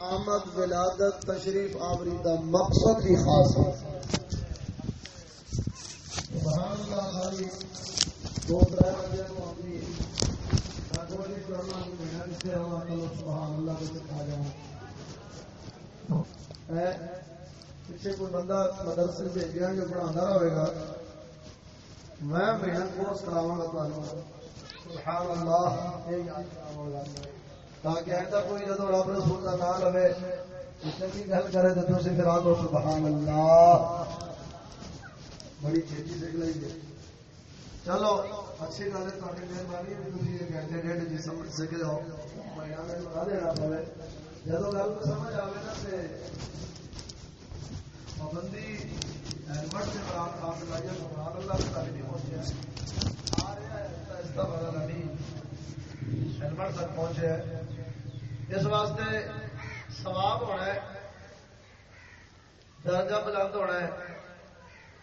آمد، ولادت، تشریف آوری دا مقصد ہی خاص ہے۔ سبحان اللہ خالی دو اپنی کرنا محنت سے ہوا سبحان اللہ کو سکھا جاؤں پیچھے کوئی بندہ مدرسے سے جو پڑھا رہے گا، میں محنت کورس کراوا گا سبحان اللہ، یہ یاد کراوا گا۔ تاکہ ایسا کوئی جدو رب رسول کا نام گل کرے تو تھی پھر سبحان اللہ بڑی چھیتی سیکھ لیں گے چلو اچھی گل ہے مہربانی تھی گھنٹے ڈیڑھ جی سمجھ سکے ہو مہینہ میں دینا پڑے جدو گل کو سمجھ آئے نا پابندی ہیلمٹ سے برات آپ لگائیے سبحان اللہ تک نہیں پہنچے آ رہا ہے اس کا پتا نہیں ہیلمٹ تک پہنچے اس واسطے سواب ہونا ہے، درجہ بلند ہونا ہے۔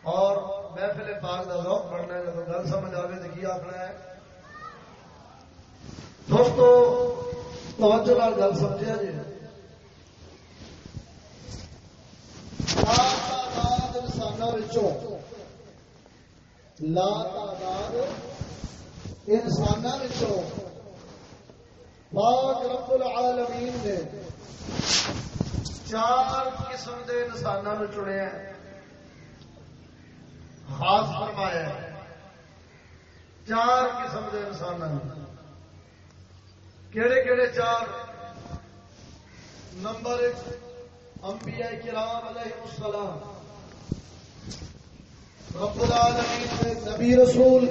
اور محفل پاک کا ذوق بڑھنا ہے جب گل سمجھ آئے تو کی آخنا ہے۔ دوستو، توجہ نال گل سمجھا جی۔ انسانوں لا تعداد انسانوں پاک رب العالمین نے چار قسم کے انسانوں چنیا خاص فرمایا چار قسم کے انسان کہڑے کہڑے چار؟ نمبر ایک، انبیاء کرام علیہ السلام۔ رب العالمین نے نبی رسول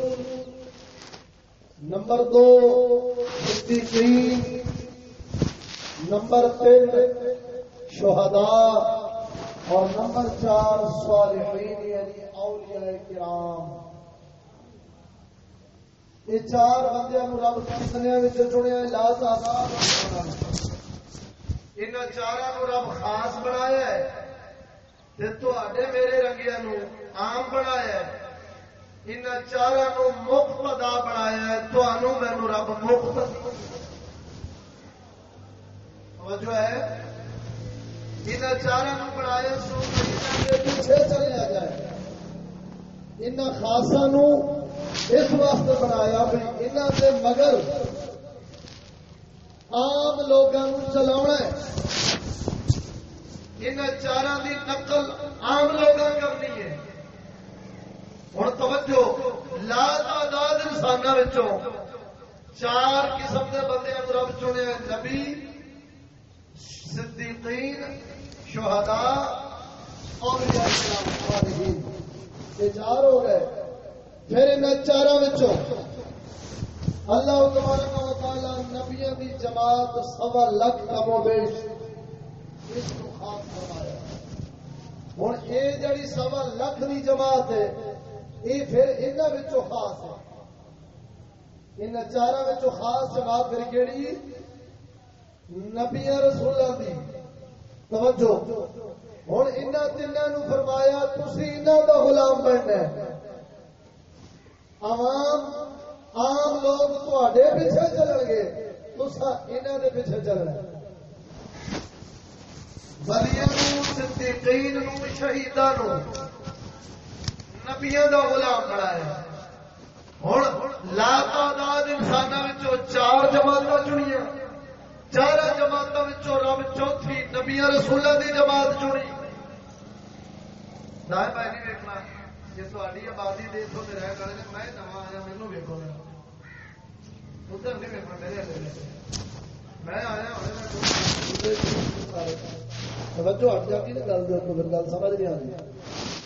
نمبر دو صدیقین نمبر تین، شہداء، اور نمبر چار، صالحین یعنی اولیاء کرام۔ یہ چار بندے رب کتنے چنیا لا تعداد ان چاروں رب خاص بنایا ہے میرے رنگیا عام بنایا ہے۔ ان چاروں مفت ادا بنایا ہے تمہوں مینو رب مفت جو ہے۔ ان چاروں بنایا سو پیچھے چلیا جائے۔ ان خاصا اس واسطے بنایا بھی انہوں کے مگر عام لوگوں چلا ان چار کی نقل عام لوگوں کرنی ہے لا تعداد انسانوں چار قسم کے بندے رب چنے نبی، صدیقین، شہداء اور یہ چار ہو گئے۔ پھر ان چاروں اللہ تبارک و تعالی نبیوں کی جماعت سوا لکھ کم و بیش اس کو خاص فرمایا۔ ہوں یہ جڑی سوا لکھ کی جماعت ہے یہ پھر انہوں خاص ہے ان چاروں خاص جماعت پھر کہڑی نبیا رسولوں کی توجہ ہوں ان تینوں فرمایا تھی انہوں کا غلام بننا عوام عام لوگ تے پیچھے چلن گے تصا انہوں کے پیچھے چلنا بلیا صدیقین شہیدان نبیا کا غلام بنایا ہوں لا تعداد انسانوں چار جماعت چنیا چار جماعتوں رب چوتھی نبیا رسولوں کی جماعت چنی۔ نہ جی جی میں نہیں ویکنا جی تاری آبادی دے رہ میں نوا آیا مینو ویکو گا ادھر نہیں ویکنا میرے میں آیا توجہ ہٹ جاتی نا گل گل سمجھ نہیں آ رہی۔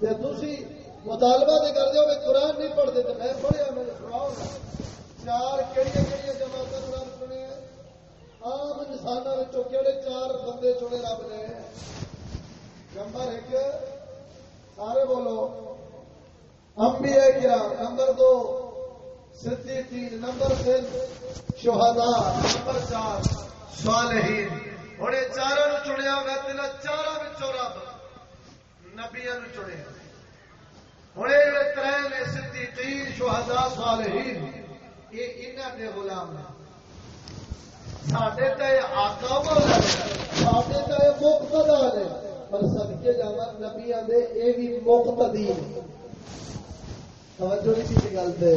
جی تھی مطالبہ دے کر دے قرآن نہیں پڑھتے تو میں پڑھیا میرے سناؤ چار کہڑی کہڑی جماعت قرآن چنے آم انسانوں کہڑے چار بندے چنے رب نے نمبر ایک سارے بولو امبی ہے کیا نمبر دو صدیقین نمبر تین شہدا نمبر چار صالحین ہوں یہ چاروں چنیا میں تین چاروں رب نبیا چنیا ہوں یہ تر نے صدیقین، شہداء صالحین۔ یہ انہوں کے غلام ہیں سڈے تو آکا سڈے تو مقتدا نے۔ پر سب کے جانا نبیا دے یہ بھی مقتدی۔ توجہ نہیں سی گل سے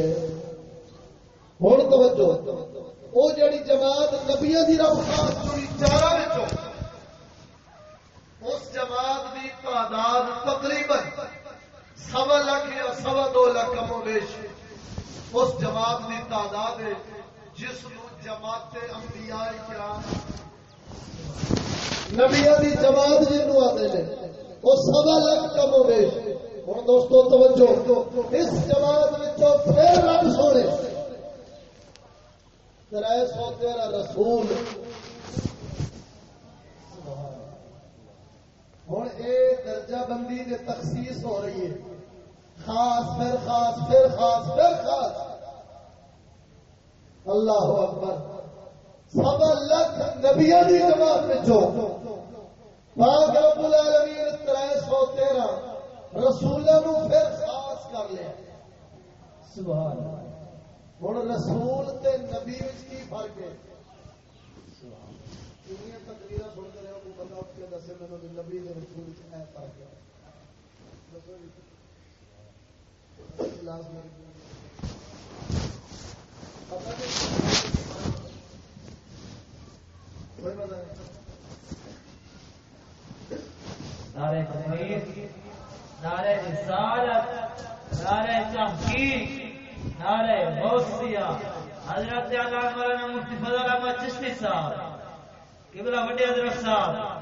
ہوں توجہ وہ جڑی جماعت نبیا کی رب خاص چنی چاروں اس جماعت کی تعداد تقریباً سوا لاکھ یا سوا دو لاکھ کم بیش اس جماعت کی تعداد ہے جس جماعت انبیاء کرام نبیا کی جماعت جنوب آتے ہیں، وہ سوا لاکھ کم ہو گئے ہوں دوستو، توجہ، اس جماعت پھر رب سونے۔ تر سو تیرہ رسول۔ ہوں یہ درجہ بندی نے تخصیص ہو رہی ہے۔ خاص پھر خاص پھر خاص پھر، خاص۔ اللہ اکبر۔ سب لکھ نبیا کی جماعت پاک رب العالمین تر سو تیرہ۔ رسولوں پھر خاص کر لیا۔ سبحان ہوں رسول تے نبی کی فرق ہے؟ تقریر سن کر کے دسے میرے نبی نے رسول فرق ہے نعرہ تحقیق نعرہ رسالت، نعرہ تحقیق، نعرہ غوثیہ حضرت علامہ مولانا مفتی فضل احمد چشتی صاحب، قبلہ وڈے حضرت صاحب۔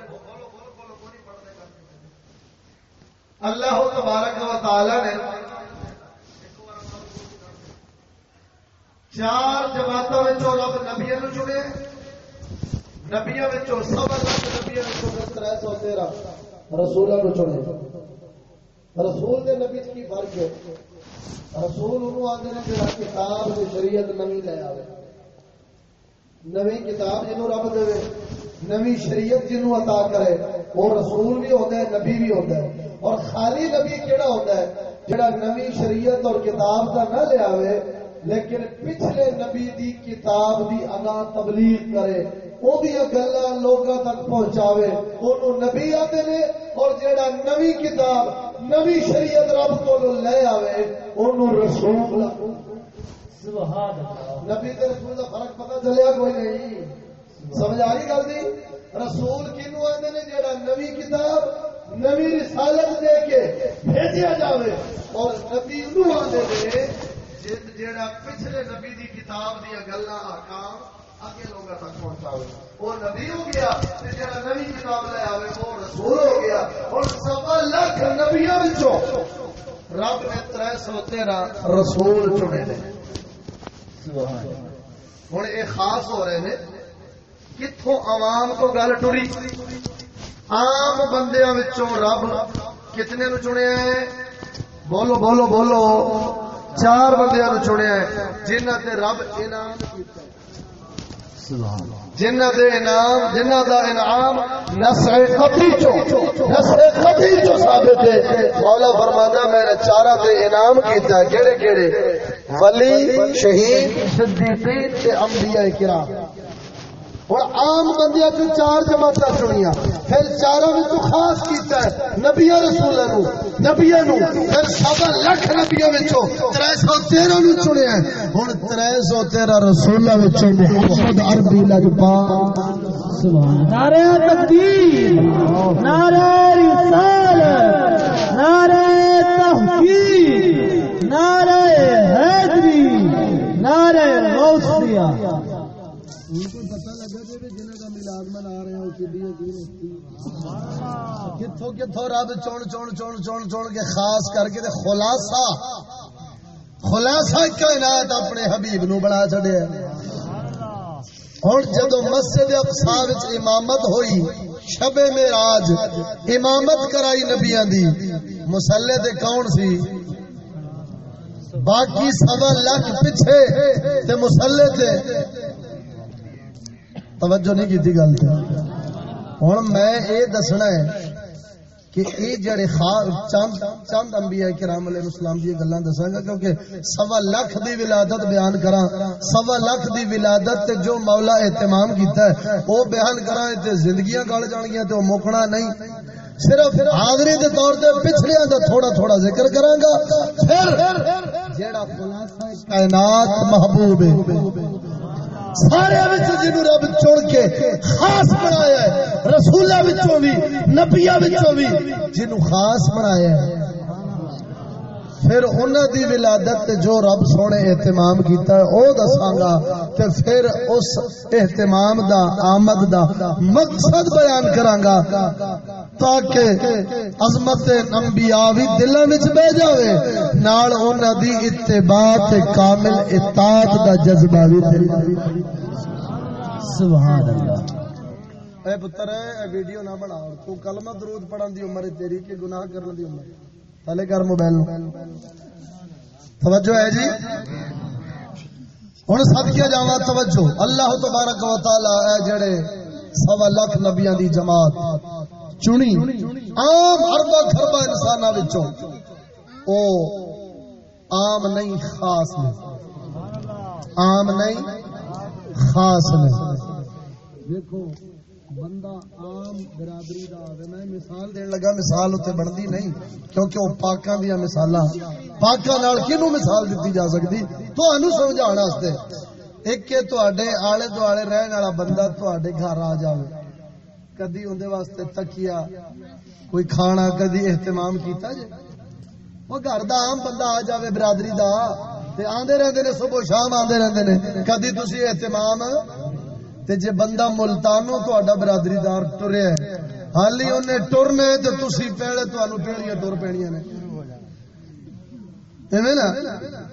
اللہ تبارک و تعالی نے چار جماعتوں رب نبیا چنے نبیا سب لکھ نبیا تر سو تیرہ رسولوں چنے۔ رسول کے نبی کی فرق ہے؟ رسول انہوں آتے ہیں جہاں کتاب شریعت نمی لے آئے نوی کتاب جنوں رب دے نوی شریعت جنوں عطا کرے، وہ رسول بھی ہوتا ہے، نبی بھی ہوتا ہے۔ اور خالی نبی کیڑا ہوتا ہے؟ جڑا نوی شریعت اور کتاب کا نہ لے آوے لیکن پچھلے نبی دی کتاب دی ادا تبلیغ کرے وہ گلا لوگوں تک پہنچاوے انہوں نبی آتے نے اور جڑا نوی کتاب نوی شریعت رب کو لے آوے انہوں رسول نبی تے رسول کا فرق پتا چلیا کوئی نہیں؟ سمجھ آ رہی گل جی رسول کنو آتے نے جہاں نوی کتاب نوی رسالت دے کے بھیجا جائے اور نبی انہوں آتے پچھلے نبی دی کتاب دیا گلا آکام اگے لوگوں تک پہنچاوے۔ وہ نبی ہو گیا جہاں نوی کتاب لے آئے وہ رسول ہو گیا۔ اور سوا لاکھ نبیا رب نے تر سو تیرہ رسول چنے ہوں یہ خاص ہو رہے ہیں کتوں عوام کو گل ٹری؟ آم بندیا رب کتنے نو چنیا ہے بولو بولو بولو چار بندیا نو چنیا ہے جنہ تے رب انعام جنہ دے انعام جنہ دا انعام نسل قبری چو نسل قبری چو ثابت ہے مولا فرماتا میں نے چارہ تے انعام کیتا ہے کیڑے کیڑے ولی شہید صدیقین تے انبیاء کرام اور عام بندیا چ چار جماعت چنیا پھر چاروں میں خاص کیتا ہے نبیا رسول نبیا پھر سب لکھ نبیا تر سو تیرہ نو چنیا ہوں تر سو تیرہ رسول محمد عربی لجپال نعرہ تکبیر نعرہ تحقیق، نعرہ حیدری، نعرہ ملازمن آ رہے ہیں کتوں کتوں رب چون چون چون چون چون کے خاص کر کے تے خلاصہ خلاصہ کائنات اپنے حبیب نو بنا چڑیا ہوں جدو مسجد اقصا وچ امامت ہوئی شب معراج امامت کرائی نبیاں دی مسلے تے کون سی باقی سوا لاکھ پیچھے تے مسلے تے توجہ نہیں کی گل ہوں میں یہ دسنا ہے کہ یہ جڑے خار چند چند انبیاء کرام علیہ السلام دی گلاں دساں گا کیونکہ سوا لاکھ دی ولادت بیان کراں، سوا لاکھ دی ولادت تے جو مولا اہتمام کیتا ہے او بیان کراں تے زندگیاں گل جان گیاں تے او موکنا نہیں۔ صرف حاضری دے طور تے پچھلیاں دا تھوڑا تھوڑا ذکر کراں گا۔ پھر جیڑا خلاصہ کائنات محبوب ہے سارے جنو رب چن کے خاص بنایا ہے، رسولہ بھی نبیا بھی جنو خاص بنایا ہے۔ پھر انہوں دی ولادت جو رب سونے اہتمام کیتا ہے، او دساں گا تے پھر اس اہتمام دا، آمد دا مقصد بیان کراں گا۔ تاکہ عظمت انبیاء بھی دلاں وچ بہ جاوے۔ نال انہاں دی اتباع تے کامل اطاعت دا جذبہ بھی دل سبحان اللہ اے پتر، اے ویڈیو نہ بنا۔ تو کلمہ درود پڑھن دی عمر تیری کہ گناہ کرن دی عمر؟ پہلے کر موبائل توجہ ہے جی؟ ہوں سب کیا جاوا توجہ۔ اللہ تبارک و تعالی اے جڑے سوا لاکھ نبیاں دی جماعت چنی۔ عام اربا خربا انسان او عام نہیں، خاص نے عام نہیں، خاص نے دیکھو، بندہ عام برادری دا آوے۔ میں مثال دین لگا، مثال اتنے بنتی نہیں، کیونکہ وہ پاکاں دیا مثال پاکاں نال کینو مثال دیتی جا سکتی؟ تو واسطے۔ ایک کہ تواڈے آلے دوالے رہن والا بندہ تواڈے گھر آ جاوے۔ کدی اون دے واسطے تکیا کوئی کھانا کدی اہتمام کیتا جے؟ وہ گھر دا عام بندہ آ جاوے برادری دا، تے آندے رہندے نے، صبح شام آندے رہندے نے، کدی تسی اہتمام؟ تے جے بندہ ملتانوں تو اڈا برادری دار ٹرے ہے، حالی انہیں ٹرنے تے تسی پہلے تو انو پیڑیاں ٹر پینیاں نے۔ ایویں نا؟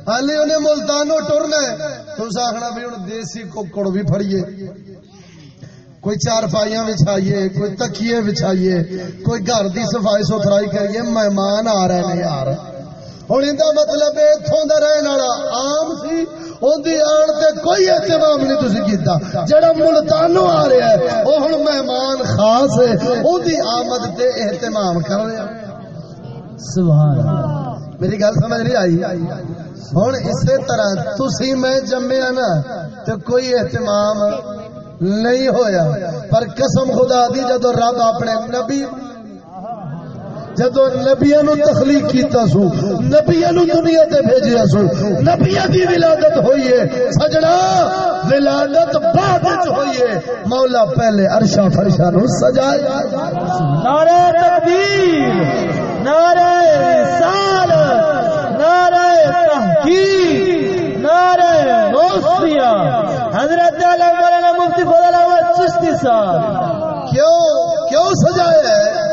حالی انہیں ملتانوں ٹرنا ہے تو آخنا بھی ہوں دیسی ککڑ بھی پھڑیے۔ کوئی چار پائیاں بچھائیے، کوئی تکیے بچھائیے، کوئی گھر دی صفائی ستھرائی کریے، مہمان آ رہے ہیں یار۔ ہوں ان مطلب اتوں کا رہن والا آم سی آن تے کوئی اہتمام نہیں تھی کیتا۔ جڑا ملتانو آ رہا ہے وہ ہوں مہمان خاص ہے اندی آمد تے اہتمام کر رہا سبحان میری گل سمجھ نہیں آئی؟ ہوں اسی طرح تھی میں جمیا نا تو کوئی اہتمام نہیں ہویا۔ پر قسم خدا دی جدو رب اپنے نبی جدو نبیا نو تخلیق کیتا سو نبیا نو دنیا تے بھیجیا سو نبیا دی ولادت ہوئی ہے، سجنا ولادت بعد وچ ہوئی ہے۔ مولا پہلے عرشا فرشا نو سجایا نعرہ تکبیر نعرہ رسالت، نعرہ تحقیق۔ نعرہ غوثیہ حضرت علی مولانا مفتی فضل احمد چشتی صاحب۔ کیوں؟ کیوں سجائے؟ ہے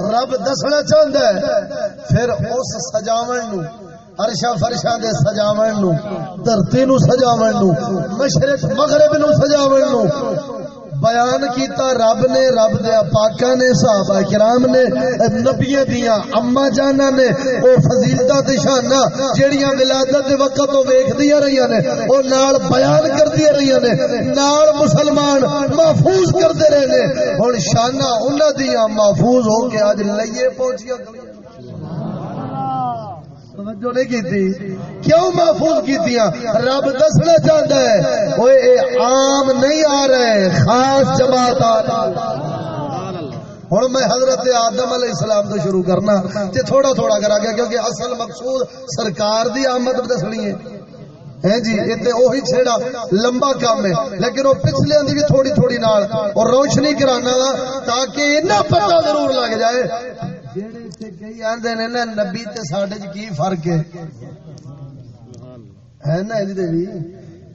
رب دسنا چاہتا ہے، پھر اس سجاون نو ارشا فرشا دے سجاون نو، دھرتی نو سجاون نو، مشرق مغرب نو سجاون نو بیان کیتا، رب نے، رب دیا پاکا نے، صحابہ کرام نے نبیوں دیا اما جانا نے وہ فضیلت شانا جہیا ولادت دے وقت تو ویخ دیا رہی نے وہ نال بیان کر دیا رہی نے، نال مسلمان محفوظ کرتے رہے نے۔ ہوں شانا انہوں دیا محفوظ ہو کے اج لئیے پہنچیا توجہ نہیں کی کیوں محفوظ کی رب دسنا چاہتا ہے وہ عام نہیں آ رہے، خاص جماعت آ ہوں میں حضرت آدم علیہ السلام تو شروع کرنا، تے تھوڑا تھوڑا کرا گیا، کیونکہ اصل مقصود سرکار دی آمد دسنی ہے۔ جی یہ چھیڑا، لمبا کام ہے۔ لیکن وہ پچھلے بھی تھوڑی تھوڑی نال، اور روشنی کرانا تاکہ پتہ ضرور لگ جائے۔ کئی آدھے نے نا نبی تے ساڈے کی فرق ہے؟ ہے نا بھی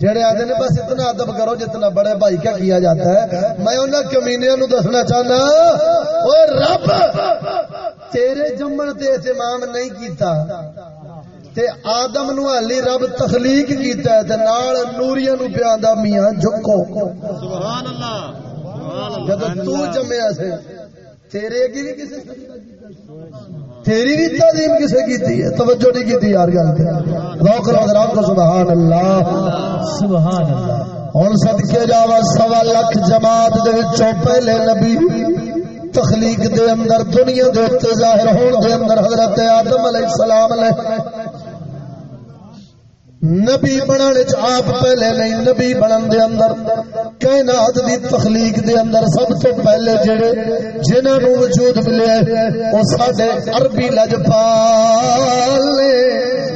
جڑے آتے نے بس اتنا ادب کرو جتنا بڑے بھائی کا کیا جاتا ہے۔ میں کمینیا نو دسنا چاہنا او رب تیرے جمن تے اہتمام نہیں کیتا۔ تے آدم نو حالی رب تخلیق کیتا ہے تے نال نوریا نو پیاندا میاں جھکو۔ سبحان اللہ سبحان اللہ۔ جب تو جمیا سے تیرے اگے بھی کسی تیری بھی تعلیم کسے کیتی ہے؟ توجہ نہیں کیتی یار گل تے۔ روک رو رب کو سبحان اللہ سبحان اللہ ہن صدکے جاوا سوا لکھ جماعت دے وچوں پہلے نبی تخلیق دے اندر دنیا دے تے ظاہر ہون دے اندر حضرت آدم علیہ السلام نے نبی بنانے چ آپ پہلے نہیں، نبی بنن دے اندر، کائنات دی تخلیق دے اندر سب تو پہلے جڑے، جنہاں نو وجود ملیا او ساڈے عربی لجپال نے۔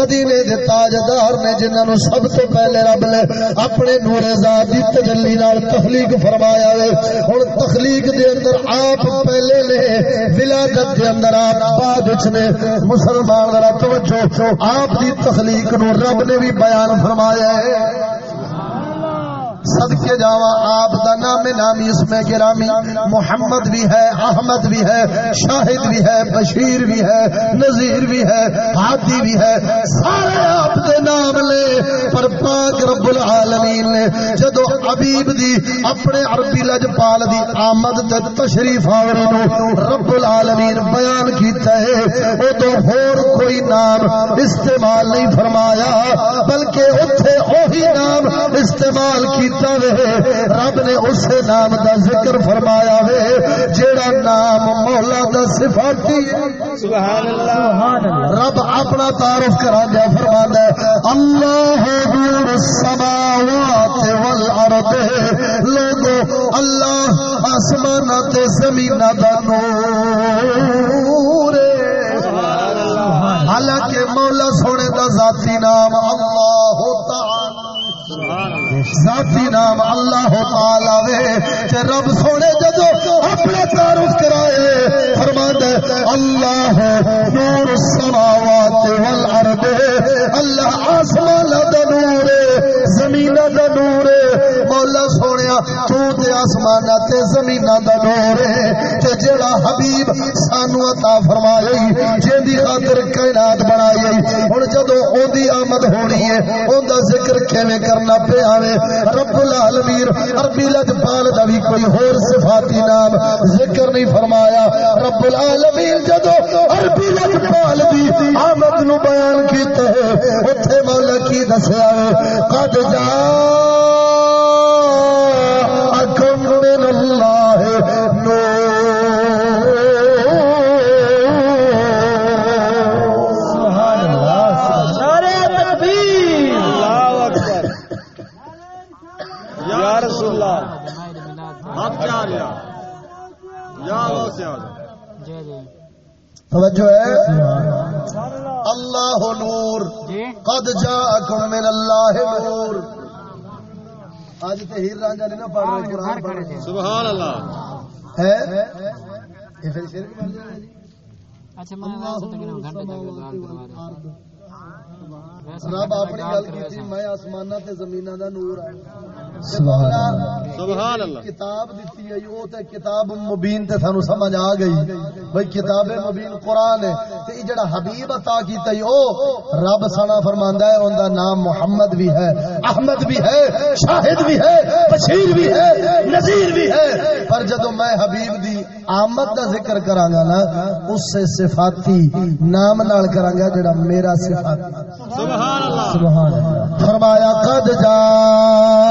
مدینے دے تاجدار نے جنہاں نو سب تو پہلے رب نے اپنے نور ذات دی تجلی نال تخلیق فرمایا ہے۔ ہن تخلیق دے اندر آپ پہلے نے، ولادت دے اندر آپ بعد وچ نے۔ مسلمان ذرا توجہ، آپ دی تخلیق نو رب نے بھی بیان فرمایا ہے۔ صدقے جاوا آپ دا نام نامی اس میں گرامی، محمد بھی ہے، احمد بھی ہے، شاہد بھی ہے، بشیر بھی ہے، نذیر بھی ہے، ہادی بھی ہے، سارے آپ دے نام لے، پر پاک رب العالمین نے جدو حبیب دی، اپنے عربی لجپال دی آمد تے تشریف آوری نو رب العالمین بیان کیتا ہے او تو ہور کوئی نام استعمال نہیں فرمایا، بلکہ اتھے اوہی نام استعمال کیتا وے رب نے اس نام دا ذکر فرمایا وے جیڑا نام مولا دا صفاتی سبحان اللہ سبحان اللہ۔ رب اپنا تعارف کرا دیا فرمانا ہے اللہ نور السماوات والارض لوگو اللہ آسمان تے زمین دا نور۔ حالانکہ مولا سونے دا ذاتی نام اللہ تعالی ذاتی نام اللہ تعالی وے، تے رب سونے جدو اپنا تعارف کرائے، فرماتا اللہ نور السماوات والارض، اللہ آسمان دا نور زمین دا نور، مولا سونیا، تو تے آسمان تے زمین دا نور، تے جڑا حبیب سانو عطا فرمائی جیندی خاطر کائنات بنائی ہن جدو اودی آمد ہونی ہے اوندا ذکر کیویں کرنا پیا رب العالمین. عربی لجپال دا بھی کوئی ہور صفاتی نام ذکر نہیں فرمایا. رب العالمین جدو عربی لجپال دی آمد نو بیان کیتے ہے اتھے مولا کی دسیا ہے، قد جا توجہ ہے؟ اللہ نور قد جاءکم من اللہ نور۔ آج تہیر رانجا نہیں نا پڑھ رہے قرآن پڑھ رہے سبحان اللہ۔ ہے؟ یہ پھر شیر بھی جی اچھا میں گھنٹے تک رب اپنی گل کی تھی میں آسمانہ تے زمینہ دا نور ہے سبحان اللہ. کتاب دیتی ہے وہ تے کتاب مبین تے سانو سمجھ آ گئی. بھئی کتاب مبین قرآن ہے تے جڑا حبیب عطا کیتا ہے او رب سنا فرماندا ہے اوندا نام محمد بھی ہے احمد بھی ہے شاہد بھی ہے بشیر بھی ہے نذیر بھی ہے۔ پر جدو میں حبیب دی آمد دا ذکر کراں گا نا اس سے صفاتی نام نال کراں گا جڑا میرا صفاتی سبحان اللہ. سبحان اللہ۔ فرمایا قد جاءكم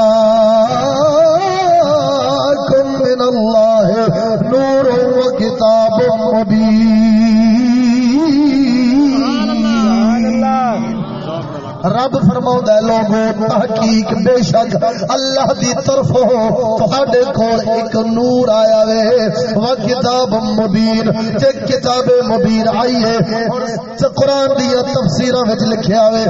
رب فرما لوگو تحقیق بے شک اللہ دی طرف تھوڑے کول ایک نور آیا وے۔ وہ کتاب مبین تے کتاب مبین آئی ہے۔ قرآن دی تفسیراں وچ لکھیا وے۔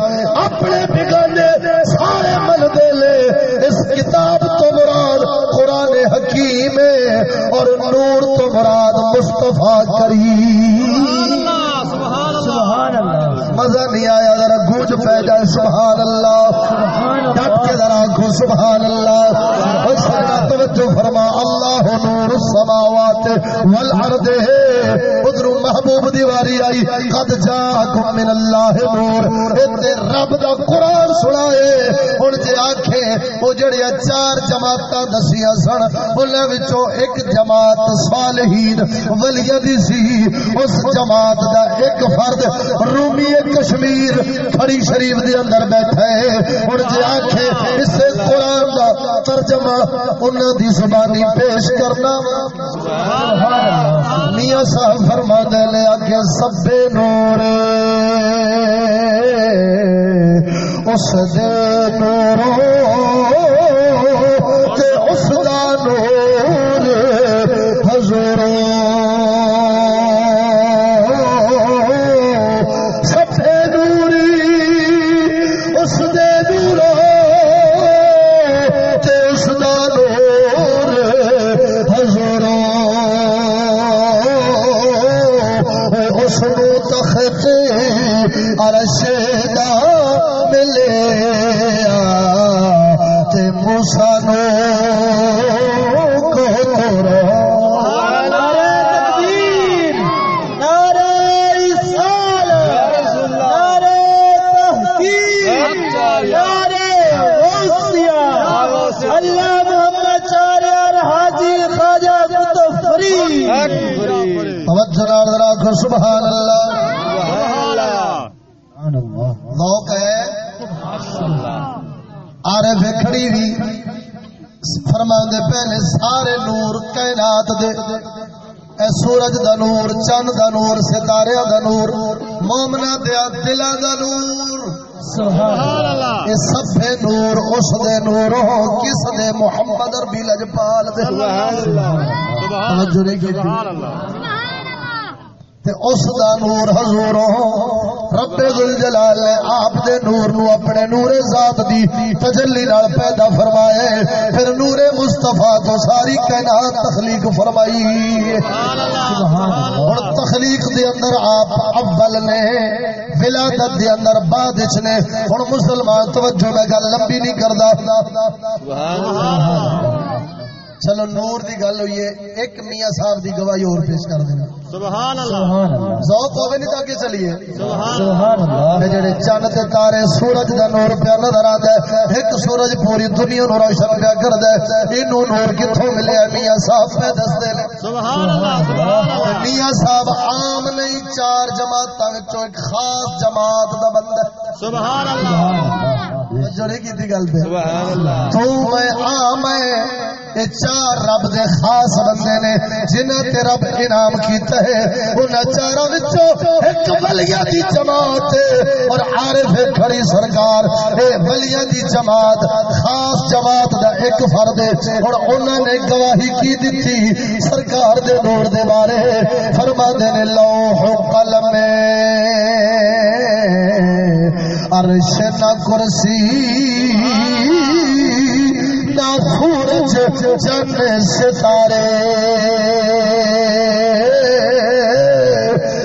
اپنے بگانے سارے من دے لے۔ اس کتاب تو مراد قرآن حکیم ہے اور نور تو مراد مصطفیٰ کریم۔ سبحان اللہ۔ مزہ نہیں آیا ذرا کچھ وچ پہ جائے، سبحان اللہ۔ ڈٹ کے ذرا آنکھو سبحان اللہ۔ توجہ فرما، اللہ نور السماوات والارض ہے۔ محبوب دیواری آئی، قد جاکم من اللہ نور۔ تے رب دا قرآن سنائے۔ ہن جے آکھے، او جڑیاں چار جماعتاں دسیاں سن، انہاں وچوں ایک جماعت صالحین، ولیاں دی سی اس جماعت دا ایک فرد رومی کشمیر کھڑی شریف دے اندر بیٹھا ہے۔ ہن جے آکھے اس قرآن دا ترجمہ انہاں دی زبانی پیش کرنا۔ میاں صاحب فرما دے لے آگے سب نور اس دے نوروں تے اس دا نور حضوروں سبحان اللہ. ذوق ہے. آرے ویکھڑی بھی فرماندے پہلے سارے نور کائنات دے. اے سورج دا نور چند دا نور ستارے دا نور مومنا دیا دلا دا نور. اے سبے نور اس دے نور کس دے؟ محمد ربی لجپال دے. توجہ نہیں کیتی. تے اس دا نور حضوروں رب ذل جلال نے آپ دے نور نو اپنے نور ذات دی تجلی نال پیدا فرمائے پھر نور مصطفیٰ تو ساری کائنات تخلیق فرمائی۔ ہن تخلیق دے اندر آپ اول نے ولادت دے اندر بعد وچ نے۔ ہن مسلمان توجہ میں گل لمبی نہیں کردا۔ چلو نور دی گل ہوئی ہے ایک میاں صاحب دی گواہی اور پیش کر دینا۔ سبحان اللہ۔ ذوق ہوے نہیں تاکہ چلیے۔ سبحان اللہ۔ جڑے چند تے تارے سورج دا نور پیا نظر آتا ہے ایک سورج پوری دنیا نو روشن پیا کردا ہے۔ اینو نور کتھوں ملیا میاں صاحب پہ دسدے نے۔ سبحان اللہ سبحان اللہ۔ میاں صاحب عام نہیں چار جماعتاں وچوں ایک خاص جماعت دا بندہ سبحان اللہ۔ جڑی کیتی گل تے سبحان اللہ۔ تو میں عام ہے یہ چار رب دے خاص بندے نے جنہاں تے رب انعام کیتا ہے، انہاں چاراں وچوں ایک ولیاں دی جماعت اور عارف کھڑی سرکار۔ اے ولیاں دی جماعت، خاص جماعت دا ایک فرد ہے اور انہاں نے گواہی کی دتی سرکار دے نور دے بارے۔ فرما دے نے، لوح قلم عرش نہ کرسی۔ نہ سورج چند ستارے۔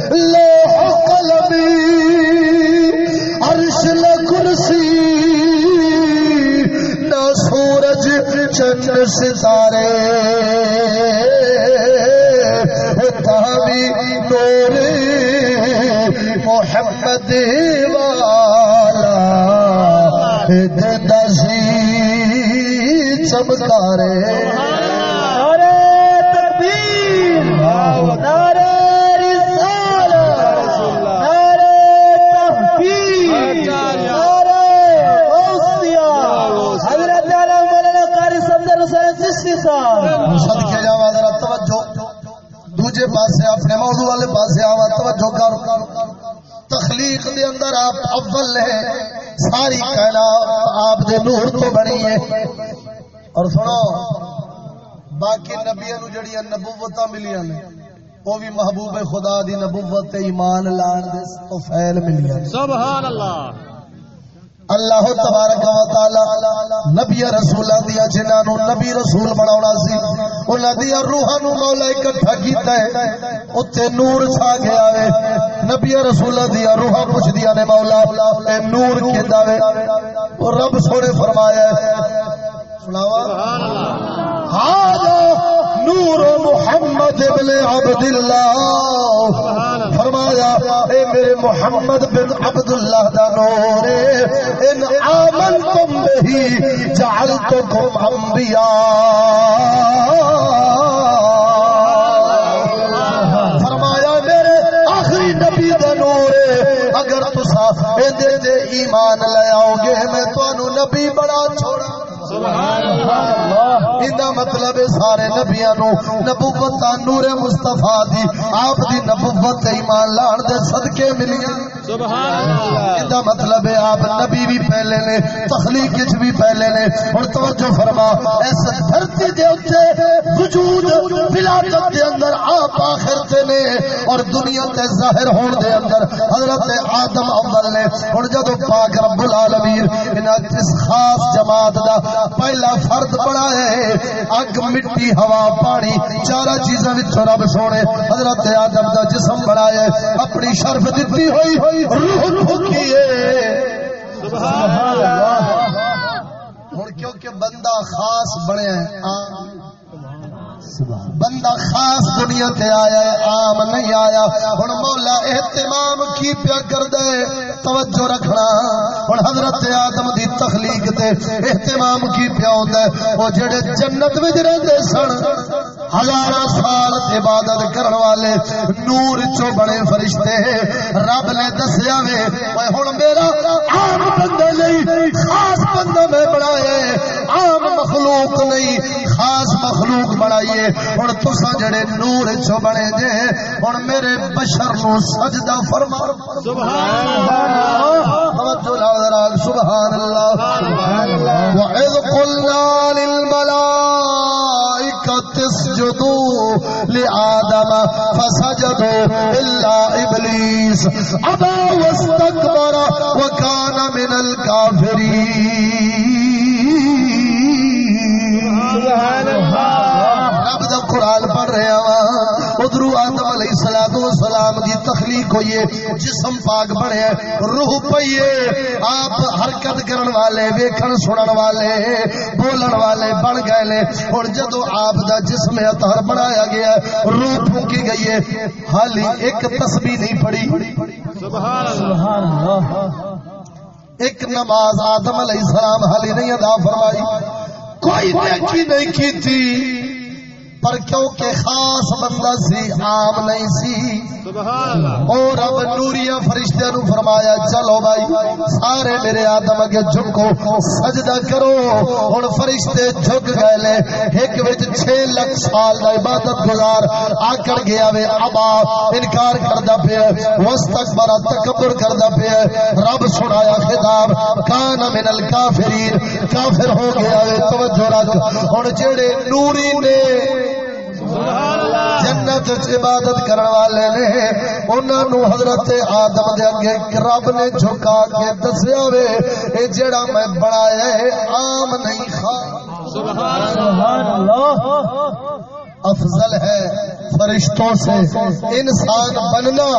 لوح قلمی عرش نہ کرسی، نہ سورج چند ستارے۔ تاوی نور محمد والا دسی تکبیر رسالت۔ تحقیق۔ حضرت مولانا قاری حسین چشتی صاحب۔ صدقے جاوا ذرا توجہ۔ دوجے پاسے اپنے موضوع والے پاسے آوا توجہ کر۔ تخلیق دے اندر آپ اول ہے ساری کائنات آپ دے نور تو بنی ہے اور سنو باقی نبیاں نو جڑیاں نبوتاں ملیاں نے وہ بھی محبوب خدا دی نبوت ایمان لان دے توفیل ملیاں نے۔ سبحان اللہ اللہ تبارک و تعالی نبی رسولاں دیا جنہاں نو نبی رسول بناونا سی انہاں دیا روحاں نو مولا اکٹھا کیتا ہے اوتے نور چھا گیا ہے۔ نبی رسولاں دیا روحاں پوچھ دیا نے مولا اے نور کیندا وے او رب سونے فرمایا ہے نور محمد ابن عبد اللہ فرمایا، اے میرے محمد بن عبد اللہ دا نور ہے ان آمنتم بہی، جعلتکم انبیاء۔ فرمایا، میرے آخری نبی دا نور، اگر تسا اے دے ایمان لے آؤ گے، میں تانوں نبی بڑا چھوڑا۔ مطلب ہے سارے نبیاں نو نبوت نور مصطفی دی آپ دی نبوت ایمان لان دے صدقے ملیاں ایندا مطلب ہے آپ نبی بھی پہلے نے، تخلیق وچ بھی پہلے نے۔ ہن توجہ فرما، اس دھرتی دے اوتے وجود ولادت دے اندر آپ آخر تے نے، اور دنیا تے ظاہر ہون دے اندر حضرت آدم اول نے۔ ہن جدوں پاک رب العالمین انہاں اس خاص جماعت دا پہلا فرد بڑا ہے، اگ، مٹی، ہوا، پانی چارا چیزاں وچوں رب سونے حضرت آدم دا جسم بنایا ہے، اپنی شرف دتی ہوئی روح ہن کیونکہ بندہ خاص عام بندہ خاص دنیا تے آیا ہے عام نہیں آیا۔ ہن مولا اہتمام کی پیا کر دے توجہ رکھنا۔ ہن حضرت آدم دی تخلیق تے اہتمام کی پیا ہوندا ہے۔ او جڑے جنت وچ رہندے سن ہزاراں سال عبادت کرن والے نور چوں بڑے فرشتے رب نے دسیا وے اوے ہن میرا عام بندہ نہیں خاص بندہ میں بنایا عام مخلوق نہیں خاص مخلوق بنائیے ہوں تسا جڑے نور چو بنے جے ہوں میرے بشر نو سجدہ فرما۔ سبحان اللہ۔ سبحان اللہ۔ وَإِذْ قُلْنَا لِلْمَلَائِكَةِ اسْجُدُوا لِآدَمَ فَسَجَدُوا إِلَّا إِبْلِيسَ. أَبَى وَاسْتَكْبَرَ وَكَانَ مِنَ الْكَافِرِينَ. رب دا قرآن پڑھ رہا وا ادھر آدم علیہ السلام سلام دی تخلیق ہوئی ہے جسم پاک بنے روح پئیے آپ حرکت کرن والے ویکھن سنن والے بولن والے بن گئے نے۔ ہن جدو آپ دا جسم اطہر بنایا گیا ہے روح پھونکی گئی ہے۔ حالی ایک تسبیح نہیں پڑی سبحان اللہ۔ ایک نماز آدم علیہ السلام حالی نہیں ادا فرمائی۔ کوئی نیکی نہیں کی تھی پر کیونکہ خاص بندہ سی عام نہیں سی۔ اور اب نوریا فرشتہ نو فرمایا چلو بھائی سارے میرے آدم اگے جھکو سجدہ کرو۔ ہن فرشتے جھک گئے لے ایک وچ 6 لاکھ سال دا عبادت گزار آکڑ گیا وے ابا انکار کردا پیا واستکبر تکبر کردا پیا۔ رب سنایا خطاب کان من الکافرین کافر ہو گیا وے توجہ رکھ۔ ہن جڑے نوری نے جنت عبادت کرنے والے نے انہوں نے حضرت آدم دے اگے رب نے جھکا کے دسیا وے اے جڑا میں بنایا ہے عام نہیں خا سبحان اللہ۔ افضل ہے فرشتوں سے انسان بننا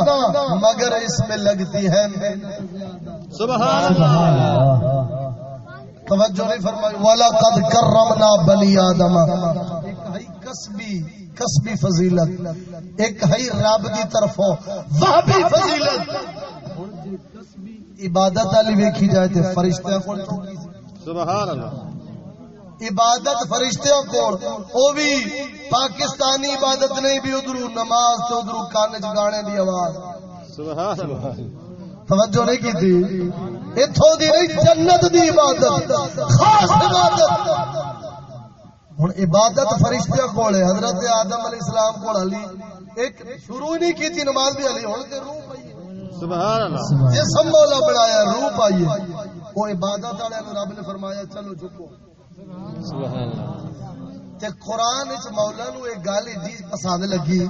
مگر اس میں لگتی ہے۔ سبحان اللہ توجہ نہیں فرمائی والا قد کرمنا بنی آدم کسبی کسبی فضیلت ایک ہے رب دی طرفوں وہبی فضیلت۔ عبادت والی ویکھی جائے تے فرشتیاں کول سبحان اللہ عبادت فرشتیاں کول او بھی پاکستانی عبادت نہیں بھی ادھر نماز تے ادھر کان وچ گانے دی آواز۔ سبحان اللہ توجہ نہیں کی تھی اتھوں دی نہیں جنت دی عبادت خاص عبادت۔ ہوں عبادت فرشتہ کول ہے حضرت آدم علیہ السلام کول علی۔ ایک شروع ہی نہیں کی تھی نماز بھی علی ہوں تے روح پئی سبحان اللہ۔ جسم مولا بنایا روح پائی ہے۔ وہ عبادت والے رب نے فرمایا چلو جھکو۔ سبحان اللہ۔ تے قرآن وچ مولا نو ایک گل ایڈی پسند لگی۔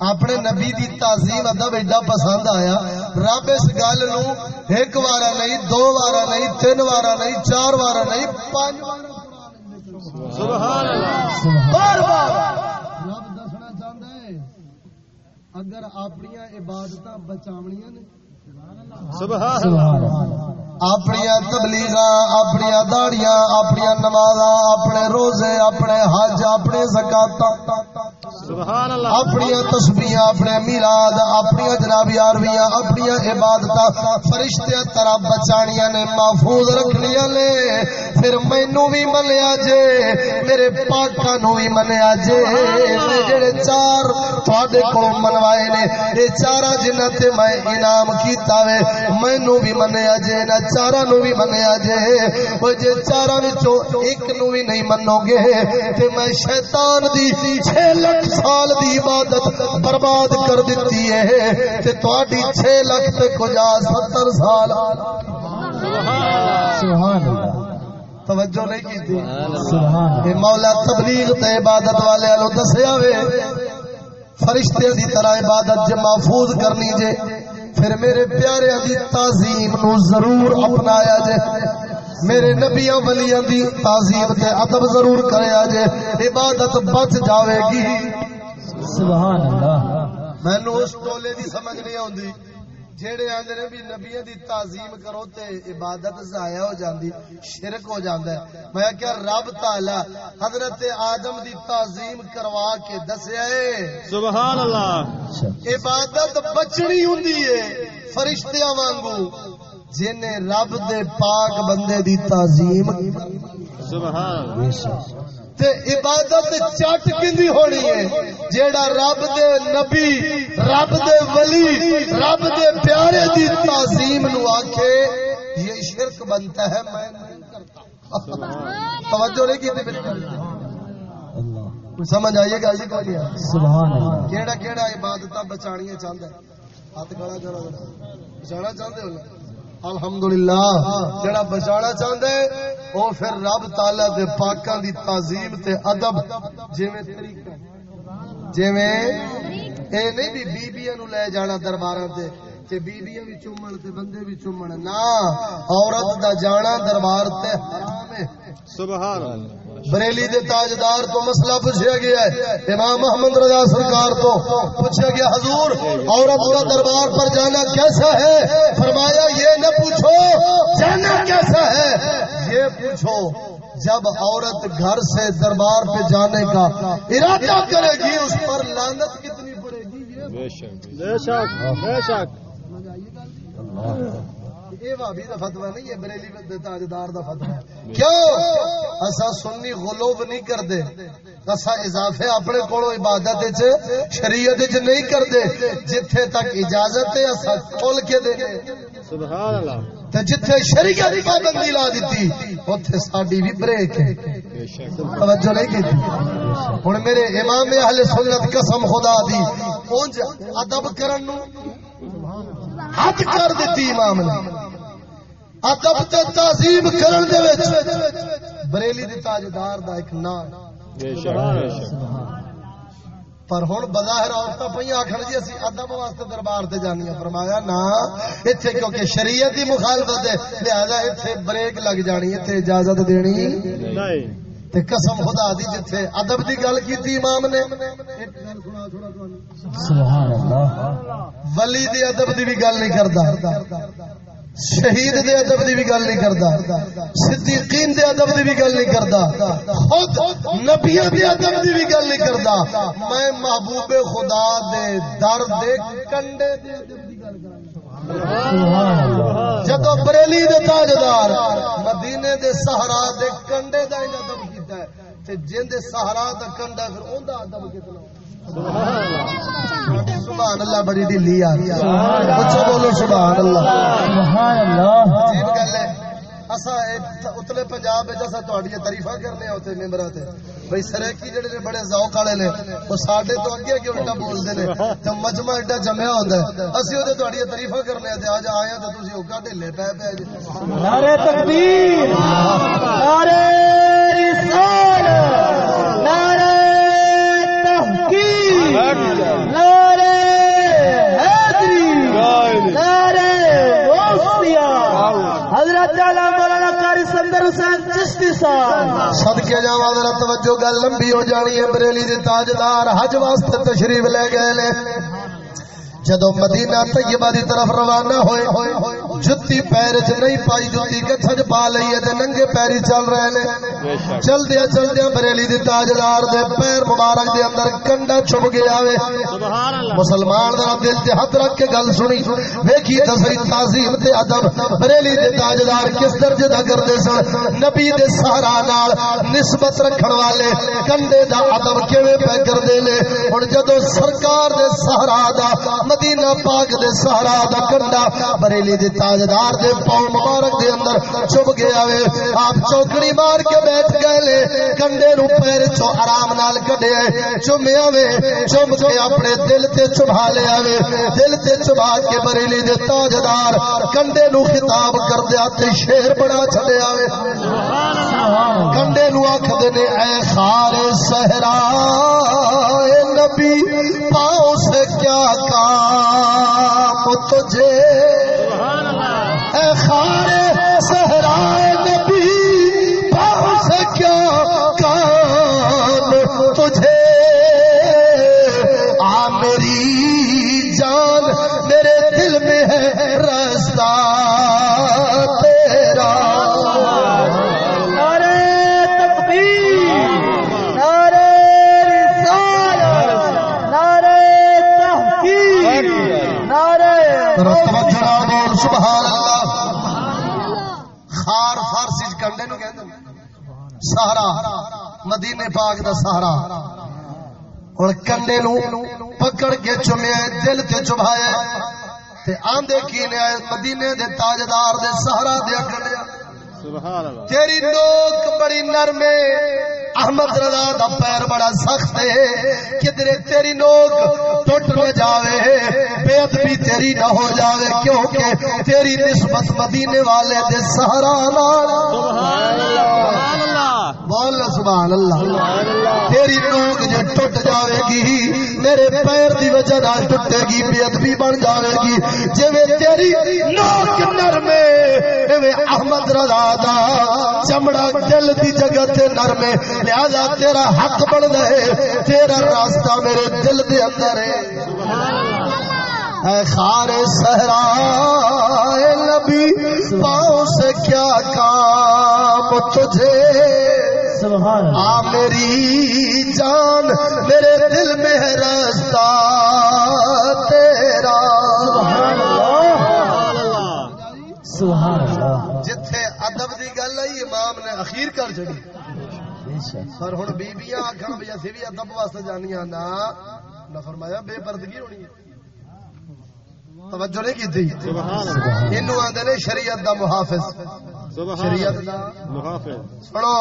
اپنے نبی دی تعظیم ادب ایڈا پسند آیا۔ رب اس گل نو ایک وارا نہیں دو وارا نہیں تین وارا نہیں چار وارا نہیں پانچ وارا سبحان اللہ۔ بار بار۔ رب دسنا چاہتا ہے اگر اپنی عبادت بچاونیاں نے سبحان اللہ۔ اپنی تبلیغ اپنی داڑیاں اپنی نماز اپنے روزے اپنے حج اپنے زکات اپنی تسبیح اپنے میلاد اپنی جناب یارویاں اپنی عبادت فرشتے طرح بچانیاں نے محفوظ رکھنیاں نے۔ پھر مینو بھی منیا جے میرے پاکاں نو بھی منیا جے۔ جڑے چار تواڈے کو منوائے نے اے چارا جنہ تے میں انعام کیتا وے مینو بھی منیا جے نہ چارا نو بھی منیا جے۔ او جے چارا وچوں ایک نو بھی نہیں منو گے تے میں شیطان دی 6 لاکھ سال دی عبادت برباد کر دیتی ہے تے تواڈی 6 لاکھ تے کجا 70 سال۔ سبحان اللہ۔ توجہ نہیں کیتی۔ سبحان اے مولا تبلیغ تے عبادت والے والو دسیا وے فرشتے دی طرح عبادت جے محفوظ کرنی جے پھر میرے پیارے دی تعظیم نو ضرور اپنایا جے۔ میرے نبیاں ولیاں دی تعظیم تے ادب ضرور کریا جے۔ عبادت بچ جاوے گی۔ سبحان اللہ۔ مینو اس ٹولے دی سمجھ نہیں آندی جیڑے آندے نے بھی نبیوں دی تعظیم کرو تے عبادت ضائع ہو جاندی شرک ہو جاندا ہے۔ میں کیا رب تعالی حضرت آدم دی تعظیم کروا کے دسیا ہے۔ سبحان اللہ۔ عبادت بچنی ہوندی ہے فرشتیاں وانگو جن رب دے پاک بندے دی تعظیم۔ سبحان اللہ۔ تے عبادت چٹ کندی ہونی ہے؟ جیڑا رب دے نبی رب دے ولی رب دے پیارے دی تعظیم نو آکھے یہ شرک بنتا ہے میں نہیں کرتا۔ توجہ نہیں کی میری سمجھ آئیے گا جی کوئی سبحان اللہ۔ کیڑا کیڑا عبادت بچانیاں چاہتا ہے؟ ہاتھ کھڑا کرو بچانا چاہتے ہو الحمدللہ. جڑا بچانا چاہتا ہے وہ پھر رب تعالی دے پاکاں دی تعظیم تے ادب جویں طریقہ جویں اے نہیں بھی بیبیاں نو لے جانا درباراں تے تے بیبیاں بھی چومن تے بندے بھی چومن نا عورت دا جانا دربار تے حرام ہے۔ سبحان اللہ۔ بریلی دے تاجدار تو مسئلہ پوچھا گیا ہے۔ امام محمد رضا سرکار تو پوچھا گیا حضور عورت کا دربار پر جانا کیسا ہے؟ فرمایا یہ نہ پوچھو جانا کیسا ہے؟ یہ پوچھو جب عورت گھر سے دربار پہ جانے کا ارادہ کرے گی اس پر لانت کتنی پڑے گی؟ بے شک بے شک بے شک۔ یہ بھابی کا فتوا نہیں ہے بریلی دے تاجدار دا فتوا ہے۔ کیوں؟ اسا سنی غلوب نہیں کرتے۔ اسا اضافے اپنے کولو عبادت شریعت نہیں کرتے۔ جتھے تک اجازت ہے اسا کھول کے دے۔ سبحان اللہ تے جتھے شریعت دی پابندی لا دتی اوتھے ساڈی بھی بریک ہے۔ توجہ نہیں کی ہن میرے امام اہل سنت قسم خدا دی اونج ادب کرن نو حد کر دیتی امام نے۔ ادب تے تعظیم کرن دے وچ بریلی دی تاجدار دا ایک نام بے شک پر ہن بظاہر عورتاں پئی آکھن جی اسی ادب واسطے دربار تے جانیاں۔ فرمایا نا ایتھے کیونکہ شریعت دی مخالفت ہے لہذا ایتھے بریک لگ جانی ایتھے اجازت دینی۔ نہیں۔ تے قسم خدا دی جتھے ادب دی گل کیتی امام نے۔ ایک گل سنا تھوڑا تھوڑا سبحان اللہ۔ ولی دی ادب دی بھی گل نہیں کردا۔ شہید دے ادب دی بھی گل نہیں کردا صدیقین دے ادب دی بھی گل نہیں کردا خود نبیوں دے ادب دی بھی گل نہیں کردا۔ میں محبوب خدا دے در دے کنڈے دے ادب دی گل کراں۔ جدو بریلی دے تاجدار مدینے دے صحرا دے کنڈے دا ادب کیتا ہے تے جن دے صحرا دا کنڈا پھر اوندا ادب کتنا سبحان اللہ بڑی ڈھیلی آ بچو بولو سبحان اللہ۔ سبحان اللہ۔ عجیب گل ہے اسا اتلے پنجاب وچ اسا تہاڈی تعریفاں کرنے آ اوتے ممبراں تے۔ بھئی سریکی جڑے نے بڑے ذوق والے نے او ساڈے تو اگے اگے الٹا بولدے نے تے مجمع ایڈا جمعیا ہوندا ہے اسی اودے تہاڈی تعریفاں کرنے تے اج آئے تے تسی اوکا ڈھیلے پے پے نعرہ تکبیر نعرہ رسال حضرت مولانا قاری سندر حسین چشتی صاحب صدقے جاواں ذرا توجہ گل لمبی ہو جانی ہے، بریلی دے تاجدار، حج واسطے تشریف لے گئے نے۔ جدو مدینہ طیبہ دی طرف روانہ ہوئے ہوئے جتی پیر چ نہیں پائی جتی گچھج پا لئی ہے تے ننگے پیری چل رہے نے۔ چل دیا چل دیا بریلی دی تاجدار دے پیر مبارک دے اندر کنڈا چھپ گیا وے مسلمان ذرا دل تے ہاتھ رکھ کے گل سنی۔ ویکھی تصویر تعظیم تے ادب۔ بریلی دے تاجدار کس درجے دا کردے سن؟ نبی دے سہارا نال نسبت رکھن والے کنڈے دا ادب کیویں پہ کردے نے؟ ہن جدوں سرکار دے سہارا دا مدینہ پاک دے سہارا دا کنڈا بریلی دے تاجدار دے پاؤں مبارک دے اندر چھپ گیا وے۔ آپ چوکڑی مار کے بیٹھ گئے لے۔ کنڈے نو پیر چو آرام نال کڈیا چومیا وے۔ چوم کے اپنے دل تے چبھا لیا وے۔ دل تے چبھا کے بریلی دے تاجدار کنڈے نو خطاب کر دیا تے شیر بنا چھڈیا وے۔ کنڈے نو آکھدے نے، اے خار صحرا، اے نبی پاؤں سے کیا کام تجھے؟ اے خار صحرا اے نبی کیا تجھے؟ آ میری جان میرے دل میں ہے رستہ تیرا۔ نعرہ تکبیر نعرہ رسالت نعرہ تحقیق نعرہ ذرا توجہ نال بول سبحان اللہ خار فارسی چ کنڈے نو کہندے نے سہارا مدینے پاک دا سہارا۔ ہن کنڈے نو پکڑ کے چومیا دل تے چبھایا تے آندے کی نے آئے مدینے دے تاجدار دے سہارا دے کنڈیا تیری نوک بڑی نرم ہے احمد رضا دا پیر بڑا سخت ہے۔ کدھر تیری نوک ٹوٹ نہ جاوے بے ادبی تیری نہ ہو جاوے کیونکہ تیری نسبت مدینے والے دے سہارا نال۔ سبحان اللہ۔ بول نہ سبحان اللہ۔ تیری نوک جے ٹوٹ جاوے گی میرے پیر دی وجہ نال ٹوٹے گی بے ادبی بن جاوے گی جویں تیری نوک نرم ہے ایویں احمد رضا دا چمڑا دل دی جگہ تے نرم ہے لہذا تیرا حق بن ہے، تیرا راستہ میرے دل دے اندر ہے۔ اے خار صحرا نبی، پاؤں سے کیا کام تجھے؟ سبحان آ میری جان میرے دل میں ہے رستہ تیرا۔ سبحان اللہ۔ جتھے ادب دی گل آئی امام نے اخیر کر چڑی پر ہن بیبیاں آکھن بھی اسی بھی ادب واسطے جانیاں نا۔ نہ فرمایا بے پردگی ہونی۔ ہے توجہ نہیں سبحان اللہ۔ اینو آندے نے شریعت دا محافظ۔ سبحان شریعت محافظ سنو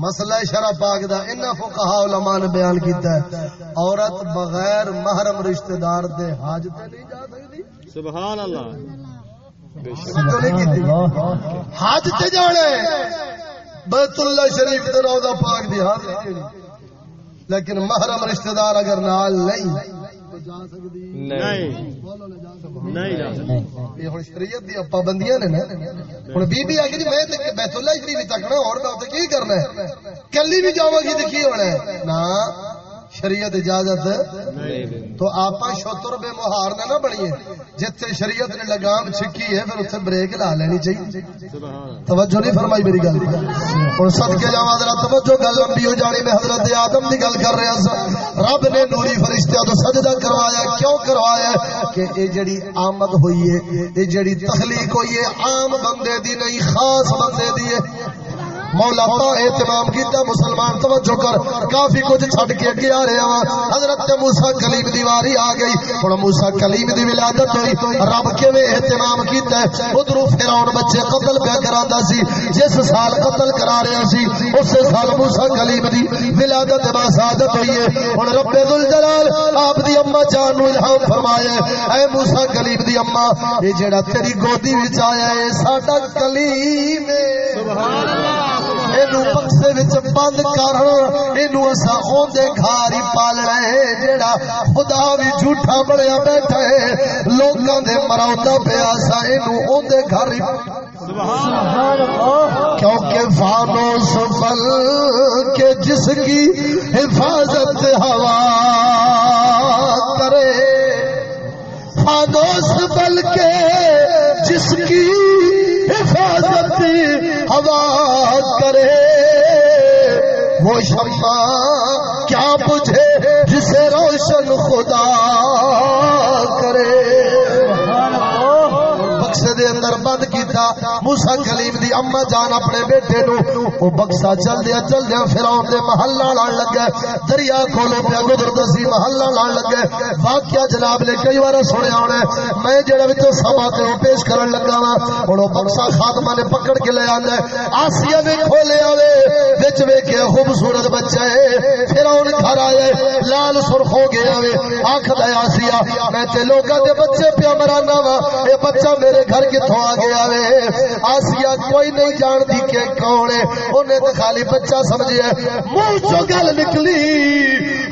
مسئلہ شرع پاک دا انہاں فقہا علماء نے بیان کیتا ہے عورت بغیر محرم رشتہ دار دے حاج تے نہیں جا سبحان اللہ. حج تے بیت اللہ شریف روضہ پاک دی حاضری لیکن محرم رشتہ دار اگر نال نہیں تو جا سکتی؟ نہیں. نہیں ہن شریعت دی پابندیاں نے نا۔ ہن بی بی آگے جی میں تے بیت اللہ شریف تکنا اور میں تے کی کرنا ہے؟ کلی بھی جاواں گی تے کی ہونا ہے؟ نا شریعت اجازت تو آپ شوتر بے مہار نہ بنیے۔ جتنے شریعت نے لگام چھکی ہے پھر اتنے بریک لا لینی چاہیے۔ توجہ نہیں فرمائی میری گل ہوں سد کے جا حضرت توجہ گل لمبی ہو جانی میں حضرت آدم کی گل کر رہا سا۔ رب نے نوری فرشتہ تو سجدہ کروایا کیوں کروایا؟ کہ یہ جڑی آمد ہوئی ہے یہ جڑی تخلیق ہوئی ہے عام بندے دی نہیں خاص بندے دی ہے۔ مولا تا اہتمام کیتا، مسلمان توجہ کر، کافی کچھ چھڈ کے اگے آ رہا ہاں۔ وا حضرت موسی کلیم دی واری آ گئی۔ ہن موسی کلیم دی ولادت ہوئی۔ رب کیویں اہتمام کیتا ہے؟ ادھروں فرعون بچے قتل پہ کراندا سی۔ جس سال قتل کرا رہا سی، اس سال موسی کلیم دی ولادت با سعادت ہوئی ہے۔ ہن رب ذل جلال آپ دی اما جان نو الہام فرمایا اے موسی کلیم دی اما یہ جڑا تیری گودی وچ آیا ہے، ساڈا کلیم سبحان اللہ۔ اینو بکسے وچ بند کر اینو اسا اوندے گھر ہی پالنا ہے جیڑا خدا بھی جھوٹا بنیا بیٹھا ہے لوکاں دے پیا اسا اینو گھر ہی کیونکہ فانوس بل کے جس کی حفاظت ہوا کرے فانوس بل کے جس کی حفاظت ہوا کرے۔ وہ شمع کیا بجھے جسے روشن خدا کرے۔ بکسے دے اندر بند کیتا، موسیٰ کلیم دی اما جان اپنے بیٹے نو او بکسا چل دیا چل دیا فیرون دے محلہ لان لگے، دریا کھولو پیا گدر دسی محلہ لان لگے۔ واقعہ جناب نے کئی بار سنے آنے میں جڑا وچوں سما تے او پیش کرن لگا وا ہن او بکسا خاتمہ نے پکڑ کے لے آندا آسیہ نے کھولے آوے۔ وچ ویکھیا خوبصورت بچہ ہے فیرون گھر آئے لال سرخ ہو گیا وے آکھدا ہے آسیہ، میں تے لوکاں دے بچے پیا مرانا وا اے بچہ میرے گھر کتوں آ گیا وے؟ آسیا کوئی نہیں جانتی کہ کون ہے انہیں تو خالی بچہ سمجھے منہ چو گل نکلی؟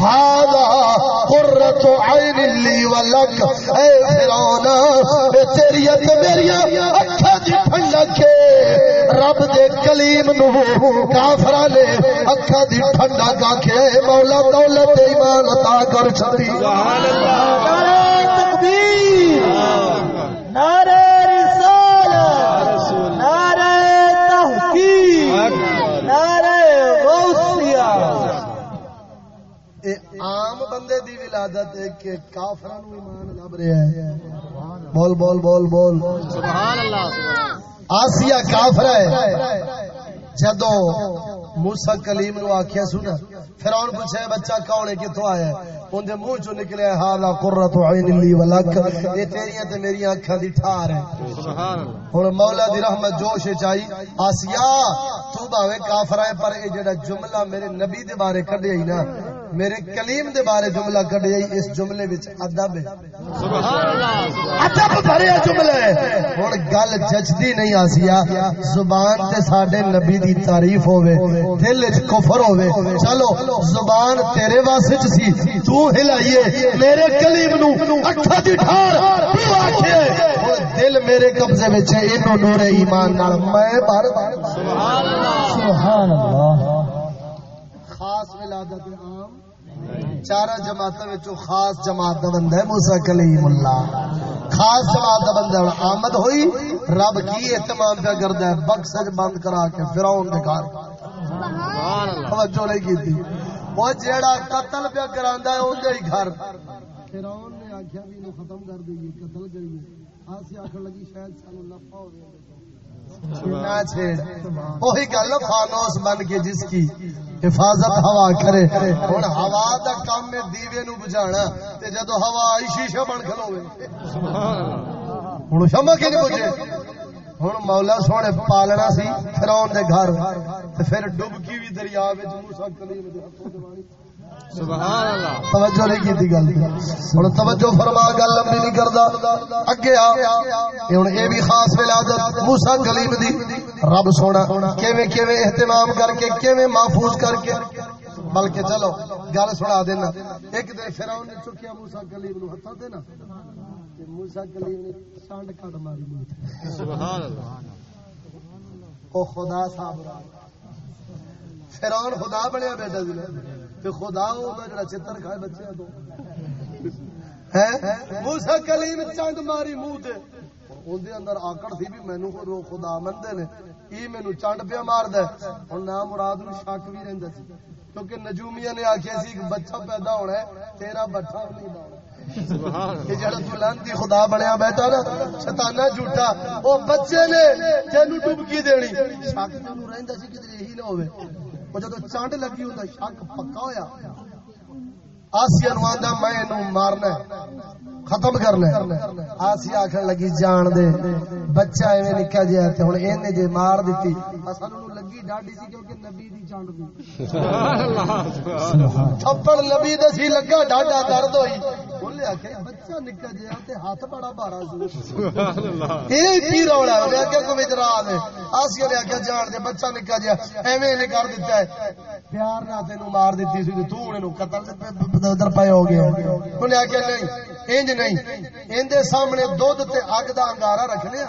ہادا قرۃ عین لی ولک اے فرعون، اے تیری تے میری اکھاں دی ٹھنڈک رب دے کلیم نو کافراں نے اکھاں دی ٹھنڈک آکھے مولا دولت ایمان عطا کر چھتی سبحان اللہ تکبیر نعرہ رسالت نعرہ تحقیق نعرہ غوثیہ۔ اے عام بندے دی ولادت ہے کہ کافراں نو ایمان لب رہا ہے۔ بول بول بول بول۔ سبحان اللہ۔ آسیہ کافر ہے۔ جدو موسیٰ کلیم نو آکھیا سنا فرعون پوچھے بچہ کون ہے؟ کتوں آیا ہے؟ ان دے منہ چوں نکلے ہالا قرۃ عین لی ولک یہ تیریاں تے میری اکھاں دی ٹھار ہے۔ سبحان ہن مولا دی رحمت جوش چائی آسیہ تو باوے کافر ہے پر اے جڑا جملہ میرے نبی دے بارے کڈیا ہی نا میرے کلیم دے بارے جملہ کڈیا اس جملے وچ ادب ہے۔ ادب بھریا جملہ ہے ہن گل جچدی نہیں آسیا زبان تے ساڈے نبی دی تعریف ہوے دل وچ کفر ہوے چلو، زبان تیرے واسطے چ سی، تو ہلائیے۔ میرے کلیم نو اکھا دی ٹھار تو آکھے ہن دل میرے قبضے وچ ہے اینو نور ایمان نال میں بھر۔ سبحان اللہ۔ سبحان اللہ۔ ولادت عام؟ چارہ جماعتوں وچوں خاص جماعت دا بندہ ہے، موسی کلیم اللہ۔ خاص جماعت دا بندہ ہن آمد ہوئی، رب کی اہتمام پہ کردا ہے بکسج بند کرا کے فرعون دے گھر۔ سبحان اللہ توجہ نہیں کیتی۔ وہ جیڑا قتل پہ کراندا ہے اون دے ہی گھر۔ فرعون نے آکھیا بھی انو ختم کر دئیے، قتل کریے۔ آسی آکھن لگی، شاید سانو نفع ہوے نہ چھیڑ وہی گل فانوس بن کے جس کی حفاظت ہوا کرے۔ ہن ہوا دا کام میں دیوے نو بجھانا تے جدو ہوا آئی شیشہ بن کھلوے سبحان اللہ ہن شمع کے نہیں بجے ہن مولا سونے پالنا سی، فرعون دے گھر۔ تے پھر ڈبکی بھی دریا وچ موسی کلیم توجہ نہیں کیتی گل ہن توجہ فرما گل لمبی نہیں کردا۔ اگے آ۔ ہن اے بھی خاص ولادت۔ کلیم دی۔ رب سونا کیویں کیویں اہتمام کر کے کیویں محفوظ کر کے۔ بلکہ چلو گل سنا دینا۔ ایک دن فرعون نے چکیا موسی کلیم نو ہتھاں تے نا۔ تے موسی کلیم نے سانڈ کٹ ماری سبحان اللہ. او خدا صاحب فرعون خدا بنیا بیٹا سی تے خدا او جڑا چتر کھائے بچے تو۔ ہیں موسی کلیم چنڈ ماری منہ تے۔ اون دے اندر آکڑ سی بھی مینوں کو رو خدا مندے نے۔ ای مینوں چنڈ پیا ماردا ہے ہن نا مراد نو شک بھی رہندا سی۔ کیونکہ نجومیاں نے آکھیا سی بچہ پیدا ہونا ہے تیرا بچہ نہیں جڑا تو لانتی خدا بنیا بیٹھا نا شیطانہ جھوٹا۔ او بچے نے جینو ڈبکی دینی۔ شک تینو رہندا سی کہ یہی نہ ہوے وہ جدو چانڈ لگی ہوندا شک پکا ہویا آسیا نو آندا، میں اینو مارنا ختم کرنا آسیا آخر لگی، جان دے، بچہ ایویں نکا جیا تے ہن اینے جے مار دتی اساں نو لگی ڈاڈی سی کیونکہ نبی دی چانڈ دی۔ تھپڑ نبی دے سی لگا ڈاڈا درد ہوئی۔ بولے آکھے بچہ نکا جیا تے ہاتھ بڑا بھارا سی سبحان اللہ۔ یہ کی رولا ہے؟ انہیں آخیا کوئی وجرا دے آسیا نے آخیا جان دے بچہ نکا جیا۔ ایویں نے کر دیتا ہے۔ پیار نہ تینو مار دیتی سی تو انہیں قتل ادھر پے ہو گیا انہیں آخیا نہیں انج نہیں۔ اندے سامنے دودھ تے اگ دا انگارا رکھنے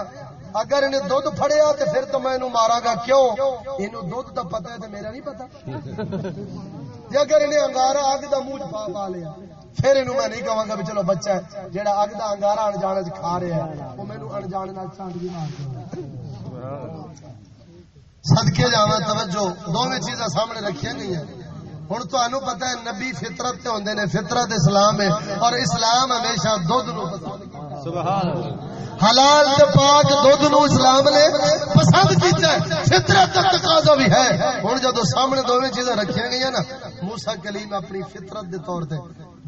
اگر انہیں دودھ پھڑیا تو پھر تو میں مارا گا کیوں؟ انہوں دودھ تو پتا ہے تو میرا نہیں پتا جی اگر انہیں انگارا اگ دا منہ پا پا لیا پھر انہوں میں نہیں کہوں گا بھی چلو بچہ ہے جیڑا اگ دا انگارا انجانے چ کھا رہا ہے وہ مار دے۔ صدقے جاوا توجہ دونوں چیزاں سامنے رکھیاں گئی ہیں۔ ہوں تمہیں پتا ہے نبی فطرت تے ہوندے نے فطرت اسلام ہے اور اسلام ہمیشہ دودھ نو پسند کرتا سبحان اللہ۔ حلال تے پاک دودھ نو اسلام نے پسند کیتا ہے فطرت کا تقاضا بھی ہے۔ ہن جدوں سامنے دوویں چیزاں رکھیاں گئیاں نا موسی کلیم اپنی فطرت دے طور تے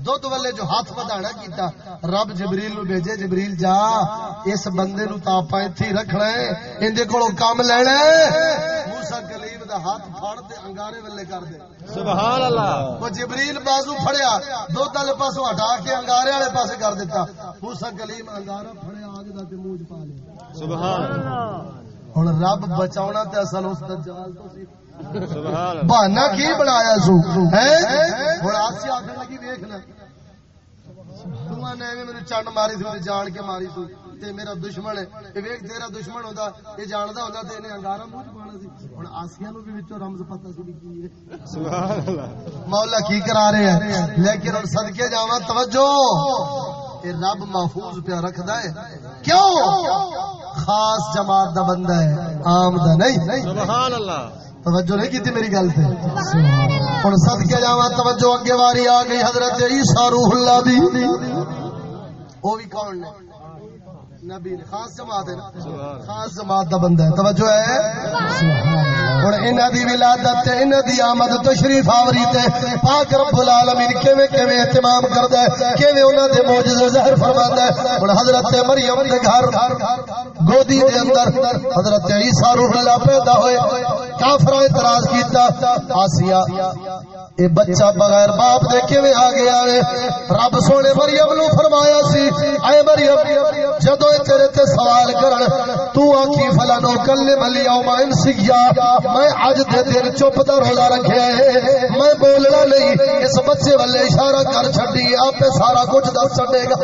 دودھ والے جو ہاتھ بدانا کیتا رب جبریل نو بھیجے جبریل جا اس بندے نو تا اپا ایتھے رکھنا ہے اندے کولوں کام لینا ہے۔ موسی کلیم دا ہاتھ پھڑ تے انگارے والے کر دے۔ سبحان اللہ۔ وہ جبریل بازو پھڑیا دودھ والے پاسوں ہٹا کے انگارے والے پاسے کر دیتا۔ موسی کلیم انگارا پھڑیا۔ آگ دا تے منہ چ پا لیا سبحان اللہ۔ ہن رب بچاونا تے اصل اس دجال تو سی۔ سبحان اللہ۔ بہانا کی بنایا سو؟ آسی آکھن لگی ویکھ لے۔ نے چنڈ ماری سی جان کے ماری سو۔ تے میرا دشمن ہے۔ اے ویکھ تیرا دشمن ہوندا اے جاندا ہوندا تے نے انگارا منہ چ پانا سی۔ ہن آسیہ نو بھی وچوں رمز پتہ سی بھی کی ہے۔ سبحان اللہ۔ مولا کی کرا رہے ہیں۔ لیکن ہن صدقے جاواں توجہ! اے رب محفوظ پیا رکھدا ہے۔ کیوں؟ خاص جماعت دا بندہ ہے عام دا نہیں۔ سبحان اللہ توجہ نہیں کی میری گل سے ہوں سد کے جا توجہ اگے واری آ گئی حضرت عیسیٰ روح اللہ دی۔ وہ بھی کون نے؟ نبی خاص جماعت ہے نا. خاص جماعت دا بندہ ہے. توجہ ہے. ہوں انہاں دی ولادت تے انہاں دی آمد تشریف آوری تے پاک رب العالمین کیویں کیویں اہتمام کردا ہے، کیویں انہاں دے معجزے ظاہر فرماندا ہے۔ ہن حضرت مریم دے گھر، گودی دے اندر حضرت عیسیٰ روح اللہ پیدا ہوئے کافر اعتراض کیتا، آسیہ اے بچہ بغیر باپ دے کیویں آ گیا ہے؟ رب سونے مریم نو فرمایا سی، اے مریم، جدو اے تیرے تے سوال کرن، تو آکھی فلا نو کلم الیوم انسیا میں اج دے دن چپ دا روزہ رکھیا ہے میں بولنا نہیں، اس بچے والے اشارہ کر چھڈی آپ سارا کچھ دس چھڈے گا۔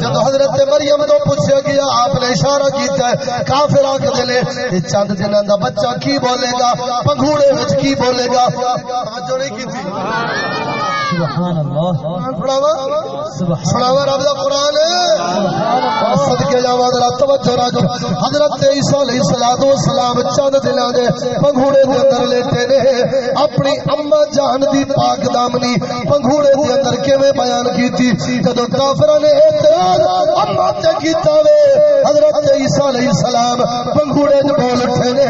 جدو حضرت مریم تو پوچھا گیا، آپ نے اشارہ کیتا ہے، کافر آکھ دلے یہ چند دنوں دا بچہ کی بولے گا؟ پنگوڑے وچ کی بولے گا؟ توجہ نہیں کیتی سبحان اللہ۔ سناوا؟ سناوا رب دا قرآن۔ اور صدقے جاواں ذرا توجہ راجو۔ حضرت عیسیٰ علیہ الصلوۃ والسلام چند دے پنگوڑے دے اندر لیٹے نے۔ اپنی اما جان دی پاک دامنی پنگوڑے دے اندر کیویں بیان کیتی؟ جدوں کافراں نے اعتراض اما تے کیتا وے حضرت عیسیٰ علیہ السلام بول اٹھے نے۔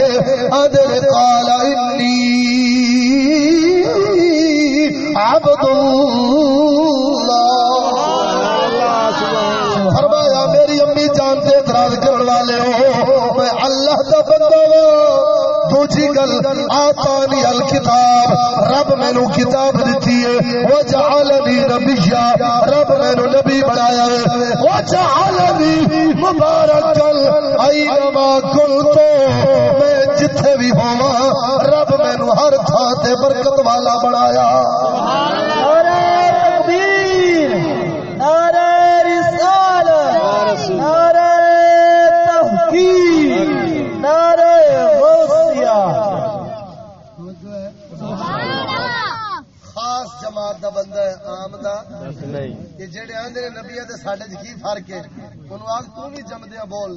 آدے نے قال انی عبد اللہ. فرمایا میری امی جانتے اعتراض کرنے والے ہو میں اللہ کا بندہ ہاں۔ دوجی گل آتانی الکتاب، رب مینو کتاب دیتی ہے وہ جعلنی نبیا، رب مینو نبی بنایا ہے۔ وہ جعلنی مبارکل اینما کنتو، میں جتھے بھی ہوا رب مینو ہر تھان تے برکت والا بنایا۔ نعرہ تکبیر نعرہ رسالت نعرہ تحقیق نعرہ غوثیہ خاص جماعت دا بندہ ہے عام دا۔ نہیں۔ جڑے آندے نے نبیاں تے ساڈے وچ کی فرق ہے؟ اونوں آکھ تو بھی جمدیاں بول۔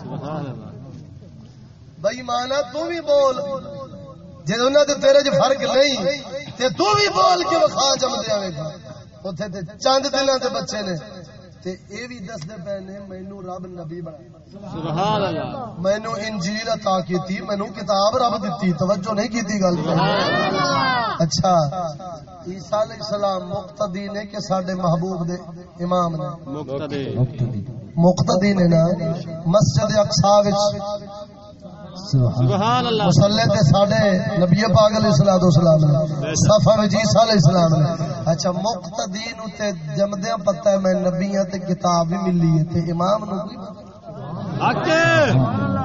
سبحان اللہ۔ مانا تو بھی بول۔ جے انہاں تے تیرے وچ فرق نہیں تے تو بھی بول کے وکھا جمدیاں ویکھ اوتھے تے چند دناں دے بچے نے۔ تے اے بھی دس دے پے نے مینوں رب نبی بنایا۔ سبحان اللہ۔ مینوں انجیل عطا کیتی مینوں کتاب رب دتی توجہ نہیں کیتی گل۔ اچھا عیسیٰ علیہ السلام مقتدی نے کہ ساڈے محبوب دے امام نے؟ مقتدی۔ مقتدی۔ نے نا مسجد اقصا وچ سبحان اللہ. مسلے تے ساڈے نبی پاک علیہ الصلوۃ والسلام نے صفا وچ عیسیٰ علیہ السلام نے۔ اچھا مقتدی نو تے جمدیاں پتہ ہے میں نبیاں تے کتاب بھی ملی ہے تے امام نو کوئی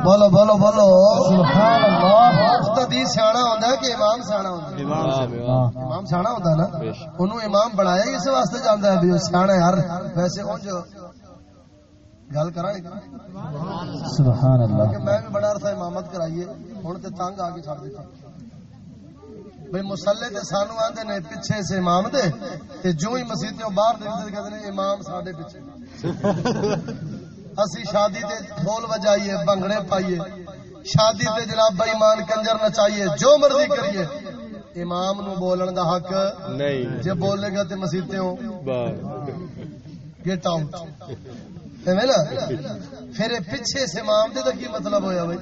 بولو بولو بولو۔ سبحان اللہ۔ مقتدی سیاںا ہوندا ہے کہ امام سیاںا ہوندا ہے؟ امام امام سیاںا ہوندا ہے نا؟ امام بنایا اس واسطے جاندا ہے بھی سیاںا ہر ویسے اونج گل کرا سبحان اللہ۔ کہ میں بھی بڑا عرصہ امامت کرائیے ہوں تو تنگ آ کے چھڑ دیتا۔ بھائی مسلے تے سانو آندے نے پیچھے سے امام دے تے جو ہی باہر امام ساڈے پیچھے۔ اسی شادی تے ڈھول بجائیے بنگڑے پائیے۔ شادی تے جناب بھائی مان کنجر نچائیے جو مرضی کریے۔ امام نو بولن دا حق۔ نہیں۔ جے بولے گا تے مسیتوں بس۔ گیٹ آؤٹ نا پھر پیچھے سے امام دے کی مطلب ہویا بھائی؟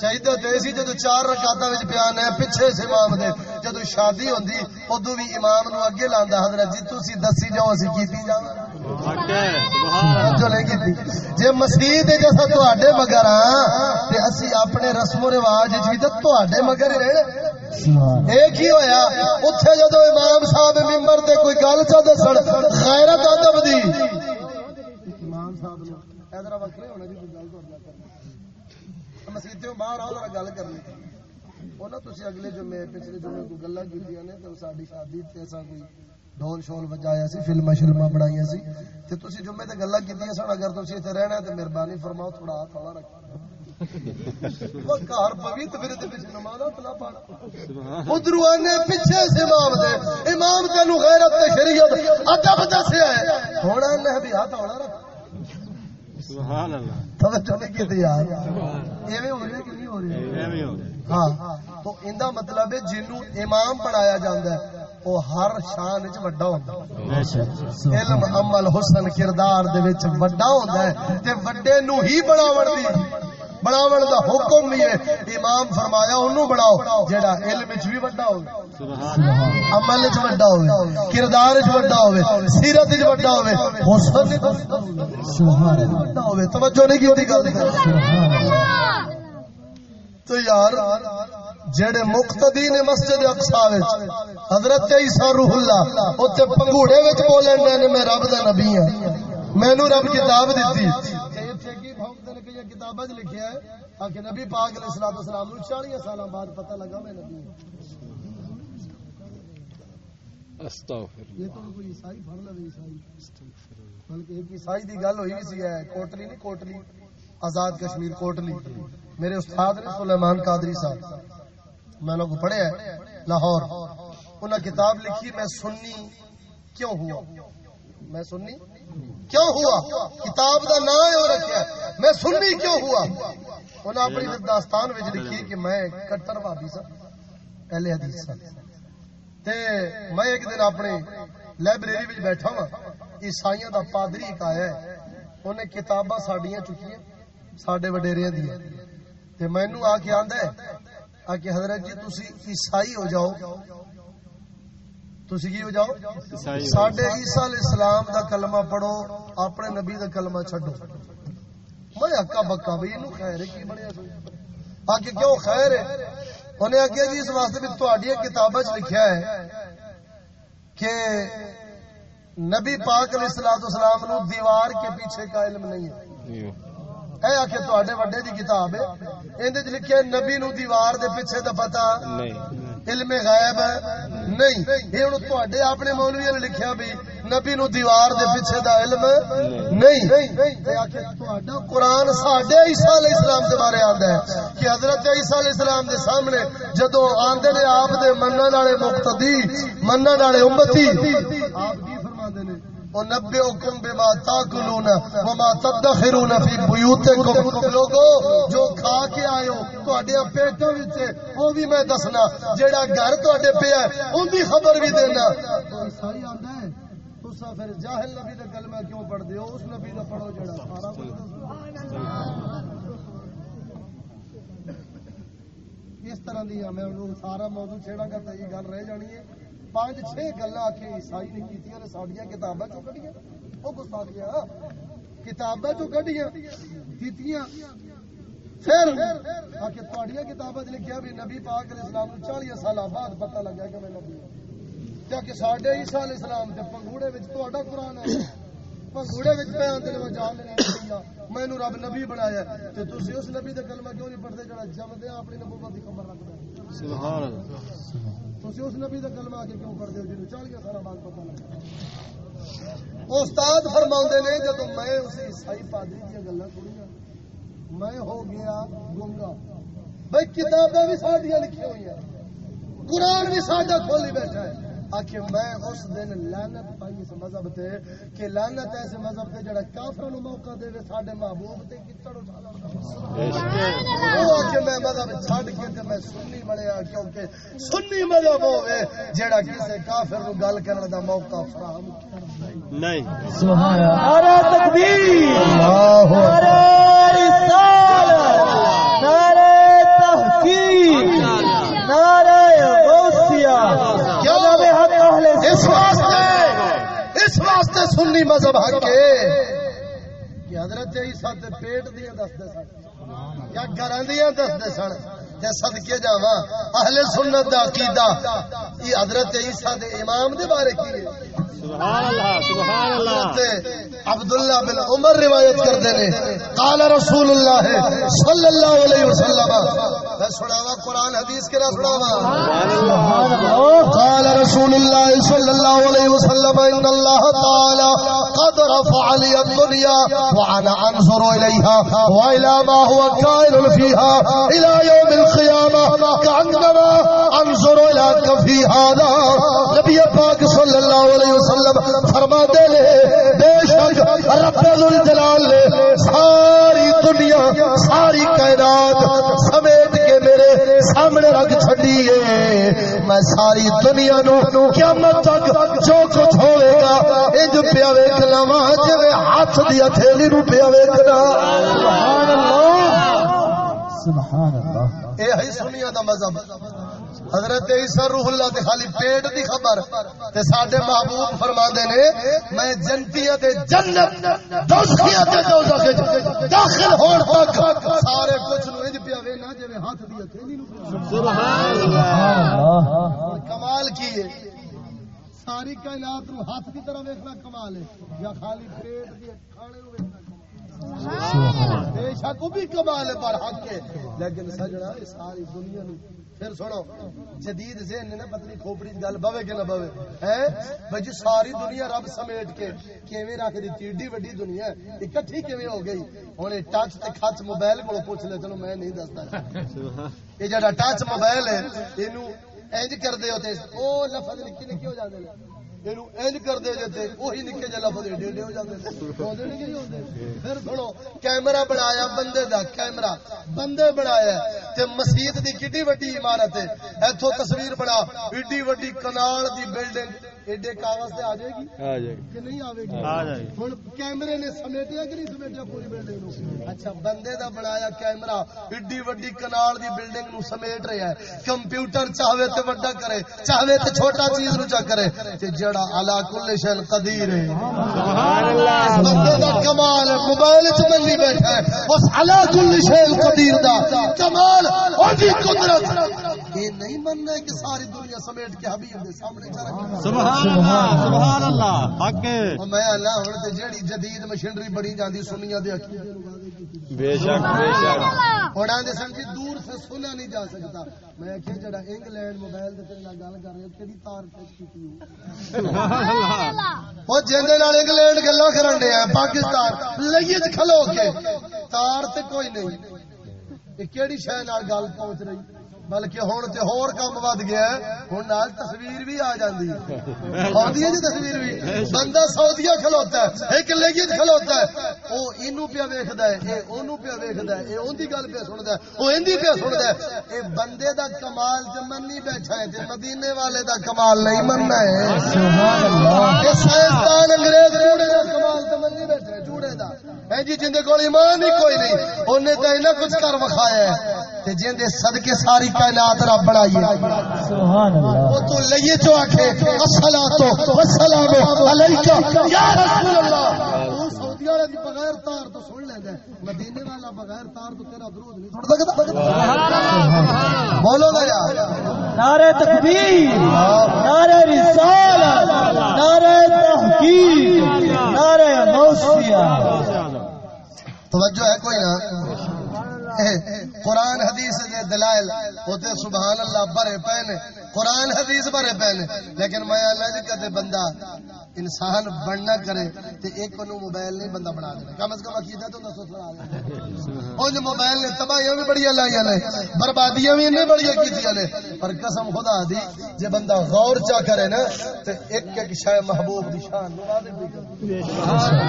چاہیے تو سی جدو چار رکعتاں وچ بیان ہے، پیچھے سے امام دے۔ جدو شادی ہوندی ادو بھی امام نو اگے لاندا حضرت جی تسی دسی جاؤ، اسی کیتی جاواں حق ہے جیسا تواڈے مگر ہاں تے اسی اپنے رسم و رواج وچ بھی تے مگر ہی رہنے ایک ہی ہویا، اتھے جدو امام صاحب ممبر تے کوئی گل چا دسن، غیرت ادب دی۔ صاحب ادھر وکھرے ہونا جی گل تو مسجد تو باہر آؤ، ذرا گل کرنی۔ وہ نا تسی اگلے جمعے پچھلے جمعے کوئی گلاں کیتیاں نے تے ساڈی شادی تے اساں کوئی ڈھول شول بجایا سی فلما شلما بنائی سی۔ تے تسی جمعے تے گلاں کیتیاں سن، اگر تسی ایتھے رہنا ہے تے مہربانی فرماؤ، تھوڑا ہاتھ ہوا رکھو۔ گھر پوی تے پھر پیچھے نماز ہاتھ نہ ادھر آنے پیچھے سے امام دے۔ امام تینو غیرت تے شریعت ادب دسیا ہے۔ ہونا نے بھی ہاتھ ہونا رکھ۔ سبحان اللہ۔ توجہ نہیں کی یار۔ ایویں ہو رہی ہے کہ نہیں ہو رہی؟ ایویں ہو ہاں۔ تو مطلب ہے جنوں امام بنایا جاندا ہے وہ ہر شان وچ ہوندا ہے۔ علم عمل حسن کردار دے وچ وڈا ہوندا ہے تے وڈے نو ہی بناون دی۔ بناون دا حکم بھی ہے۔ امام فرمایا اونوں بناؤ جیڑا علم وچ بھی وڈا ہوے سبحان اللہ عمل وچ وڈا ہوے کردار وچ وڈا ہوے سیرت وچ ہوے حسن سبحان اللہ ہوے توجہ نہیں کیتی گل۔ تے تو یار جڑے مقتدی نے مسجد اقصا وچ حضرت عیسی روح اللہ اوتے پنگوڑے وچ بولن نے میں رب دا نبی ہاں۔ مینوں رب کتاب دتی ایتھے کی بھونکتے نے کہ یہ کتاباں لکھیا ہے کہ نبی پاک علیہ الصلوۃ والسلام نو 40 سالاں بعد پتہ لگا میں نبی ہوں۔ استغفر یہ تو کوئی عیسائی پڑھ لے عیسائی۔ بلکہ ایک عیسائی دی گل ہوئی سی ہے کوٹلی نہیں کوٹلی آزاد کشمیر کوٹلی۔ میرے استاد نے سلیمان قادری صاحب میں پڑھیا ہے لاہور۔ انہوں نے کتاب لکھی میں سنی کیوں ہوا؟ میں سنی؟ کیوں ہوا؟ کتاب دا نام ہے رکھا؟ میں سنی کیوں ہوا؟ انہوں نے اپنی داستان وچ لکھی کہ میں کٹر بھابی سا اہل حدیث سا تے میں ایک دن اپنی لائبریری وچ بیٹھا ہاں عیسائیاں دا پادری ایک آیا ہے۔ انہیں کتاباں ساڈیاں چکیاں ساڈے وڈیریاں دیاں۔ تے مینوں آ کے آندا ہے آ کے حضرت جی تسی عیسائی ہو جاؤ۔ تسی کی ہو جاؤ عیسائی ہو ساڈے عیسیٰ علیہ السلام دا کلمہ پڑھو اپنے نبی دا کلمہ چھڈو میں ہکا بکا بھئی اینو خیر ہے کی بنیا سو آ کے کیوں خیر ہے انہیں آخیا جی اس واسطے بھی تہاڈی کتاباں وچ لکھیا ہے کہ نبی پاک علیہ الصلوۃ والسلام نو دیوار کے پیچھے کا علم نہیں ہے اے آ کے تہاڈے وڈے دی کتاب ہے وچ لکھیا ہے نبی نو دیوار دے پیچھے دا پتہ نہیں علم غیب نہیں یہ ہن تہاڈے اپنے مولوی نے لکھیا بھی نبی نو دیوار دے پیچھے دا علم نہیں قرآن ساڈے عیسیٰ علیہ السلام دے بارے آندا ہے کہ حضرت عیسیٰ علیہ السلام دے سامنے جدوں آندے نے آپ دے منن والے مقتدی منن والے امتی نے وَنَبِّئُكُمْ بِمَا تَأْكُلُونَ وَمَا تَدَّخِرُونَ فِي بُيُوتِكُمْ لوگو، جو کھا کے آئے ہو تہاڈے پیٹوں وچ او بھی میں دسنا، جیڑا گھر تہاڈے پیا ہے اون دی خبر بھی دینا۔ عیسائی آندا ہے؟ تسا پھر جاہل نبی دا کلمہ کیوں پڑھدے ہو؟ اس نبی دا پڑھو جیڑا سارا اس طرح دی میں انہوں سارا موضوع چھیڑا گا تے یہ گل رہ جانی ہے۔ پانچ چھ گلاں کہ عیسائی نے کیتیاں نے ساڈیاں کتاباں چوں کڈیاں او گستاخیاں کتاباں چوں کڈیاں کیتیاں پھر آ کے تہاڈیاں کتاباں وچ لکھیا بھی نبی پاک علیہ السلام نو 40 سال بعد پتہ لگا کہ میں نبی ہوں کہ ساڈے عیسی علیہ السلام پنگوڑے وچ قرآن ہے؟ پنگوڑے وچ پہ آندے نے جان لینا ہاں۔ رب نبی بنایا تے تسی اس نبی دا کلمہ کیوں نہیں پڑھدے جڑا جمدے اپنی نبوت دی خبر رکھدا ہے؟ سبحان اللہ۔ تسی اس نبی کا کلمہ آ کے کیوں کر ہو جنوں 40 سال بعد پتہ لگا؟ استاد فرما نے جب میں اس عیسائی پادری دیا گلا سنیا میں ہو گیا گونگا بھائی کتابیں بھی ساڈیاں لکھی ہوئی ہیں، قرآن بھی ساڈا کھولی بیٹھا ہے۔ آخر میں اس دن لانت پائی اس مذہب تے کہ لانت ایسے مذہب تے جڑا کافر نو موقع دے ساڈے محبوب تے کتڑ میں مذہب چھڈ کے تے میں سنی بنیا کیونکہ سنی مذہب ہوے جڑا کسے کافر نو گل کرنے دا موقع فراہم کردا نہیں۔ سبحان اللہ! نعرہ تکبیر! اللہ رسالت نعرہ تحقیق نعرہ غوثیہ جناب حق اہل اس واسطے اس واسطے سنی مذہب حق ہے کہ حضرت عیسیٰ تے پیٹ دیا دستے سن، یا گھراں دیا دستے سن تے صدقے جاواں، اہل سنت دا عقیدہ، یہ حضرت عیسیٰ دے امام دے بارے کی سبحان اللہ سبحان اللہ۔ عبداللہ بن عمر روایت کرتے ہیں۔ قال رسول اللہ صلی اللہ علیہ وسلم۔ میں سناوا قرآن حدیث کے نہ سناوا قال رسول الله صلى الله عليه وسلم إن الله تعالى قد رفع لي الدنيا وأنا أنظر إليها وإلى ما هو كائن فيها إلى يوم القيامة كأنما أنظر إلى كفي هذا۔ نبي پاک صلی اللہ علیہ وسلم فرما دے لے بے شک رب الجلال نے ساری دنیا ساری کائنات سمیٹ کے میرے سامنے رکھ چھڈی ہے۔ میں ساری دنیا نو قیامت تک جو کچھ ہوئے گا انج پیا ویکھنا وا جویں ہاتھ دی ہتھیلی نو پیا ویکھنا۔ سبحان اللہ۔ سبحان اللہ۔ اے ہے سنیا دا مذہب۔ حضرت عیسیٰ روح اللہ دے خالی پیٹ دی خبر تے ساڈے محبوب فرماندے نے میں جنتیاں تے جنت دوزخیاں تے دوزخ وچ داخل ہون تک سارے کچھ نو انج پیا وینا جویں ہاتھ دی ہتھیلی نو سبحان اللہ۔ کمال کی ہے؟ ساری کائنات نو ہاتھ کی طرح ویکھنا کمال ہے۔ یا خالی پیٹ دی کھانے نو ویکھنا بے شک وہ بھی کمال ہے پر حق ہے۔ لیکن سجنا یہ ساری دنیا نو۔ پھر سنو جدید ذہن نے نا پتلی کھوپڑی گل بوے کہ نہ بوے؟ ہے بھئی جی ساری دنیا رب سمیٹ کے کیویں رکھ دی ایڈی وڈی دنیا اکٹھی کیویں ہو گئی؟ ہن ٹچ تے کھچ موبائل کولوں پوچھ لے چلو میں نہیں دستا۔ یہ جڑا ٹچ موبائل ہے اینو انج کر دے ہوتے او لفظ نکے نکے ہو جاندے انج کر دے جتے وہی نکے جے لفظ ایڈے ایڈے ہو جاندے نے ہوندے نہیں کہ نہیں ہوندے۔ پھر سنو کیمرہ بنایا بندے دا کیمرہ۔ بندے بنایا تے مسجد دی کڈی وڈی عمارت ہے۔ ایتھوں تصویر بنا ایڈی وڈی کنال دی بلڈنگ ایڈے کاغذ آ جائے گی آ جائے کہ نہیں آوے گی آ جائے ہوں کیمرے نے سمیٹیا کہ نہیں سمیٹیا پوری بلڈنگ نو اچھا بندے دا بنایا کیمرہ ایڈی وڈی کنال دی بلڈنگ نو سمیٹ رہا ہے کمپیوٹر چاہے تے وڈا کرے چاہے تے چھوٹا چیز نو چا کرے تے جڑا الا کل شین قدیر ہے سبحان اللہ بندے دا کمال ہے موبائل وچ ملی بیٹھا ہے اس الا کل شین قدیر دا کمال او جی قدرت یہ نہیں مننا کہ ساری دنیا سمیٹ کے حبیب دے سامنے چا رکھنا سبحان اللہ. سبحان اللہ. حق میں اللہ ہن تے جیڑی جدید مشینری بڑی جاندی سنیاں دے دے بے شک بے شک۔ آندے سن جی دور سے سنا نہیں جا سکتا۔ میں کہ جڑا انگلینڈ موبائل تے تیرے نال گل کر رہے کیڑی تار کیتی سبحان اللہ۔ او جیندے نال انگلینڈ گلاں کرن دے پاکستان۔ لئیے تے کھلو کے۔ تار تے کوئی نہیں۔ یہ کیڑی شے نال گل پہنچ رہی؟ بلکہ ہن تے ہور کم ود گیا نال تصویر بھی آ جاندی۔ ہے جی تصویر بھی۔ بندہ سعودیہ کھلوتا ہے ایک لگیت کھلوتا ہے۔ او اینو پیا ویکھدا ہے اے اونوں پیا ویکھدا ہے اے اون دی گل پیا سندا ہے او ایندی پیا سندا ہے۔ اے بندے دا کمال تے منی بیٹھا ہے تے مدینے والے دا کمال نہیں مننا ہے۔ سبحان اللہ۔ اے سائنسدان انگریز جوڑے دا کمال تے منی بیٹھا۔ دا ہے جی جندے کول ایمان ہی کوئی نہیں اونے تے انہاں کچھ کر وکھایا ہے۔ تے جندے صدقے ساری کائنات رب بنائی ہے۔ سبحان اللہ۔ وہ تو لئیے جو آکھے الصلاۃ والسلام علیکہ یا رسول اللہ۔ وہ سعودی والے دی بغیر تار تو سن لیندا ہے مدینے والا بغیر تار تو تیرا درود نہیں سن سکتا۔ بولو گا یار۔ نعرہ تکبیر، نعرہ رسالت، نعرہ تحقیق، نعرہ موسیہ۔ توجہ ہے کوئی نہ؟ قرآن حدیث دے دلائل ہوتے سبحان اللہ بھرے پے نے، قرآن حدیث بھرے پے نے، لیکن میں اللہ جی کہتے بندہ۔ انسان بننا کرے تے ایک نو موبائل نہیں بندہ بنا دینا کم از کم عقیدہ تو دسو سنا دے۔ او جو موبائل نے تباہیاں بھی بڑی لائیاں نے، بربادیاں بھی انہیں بڑی کیتیاں نے۔ پر قسم خدا دی، جے بندہ غور چا کرے نا، تے ایک ایک شے محبوب دی شان نو واضح بھی کر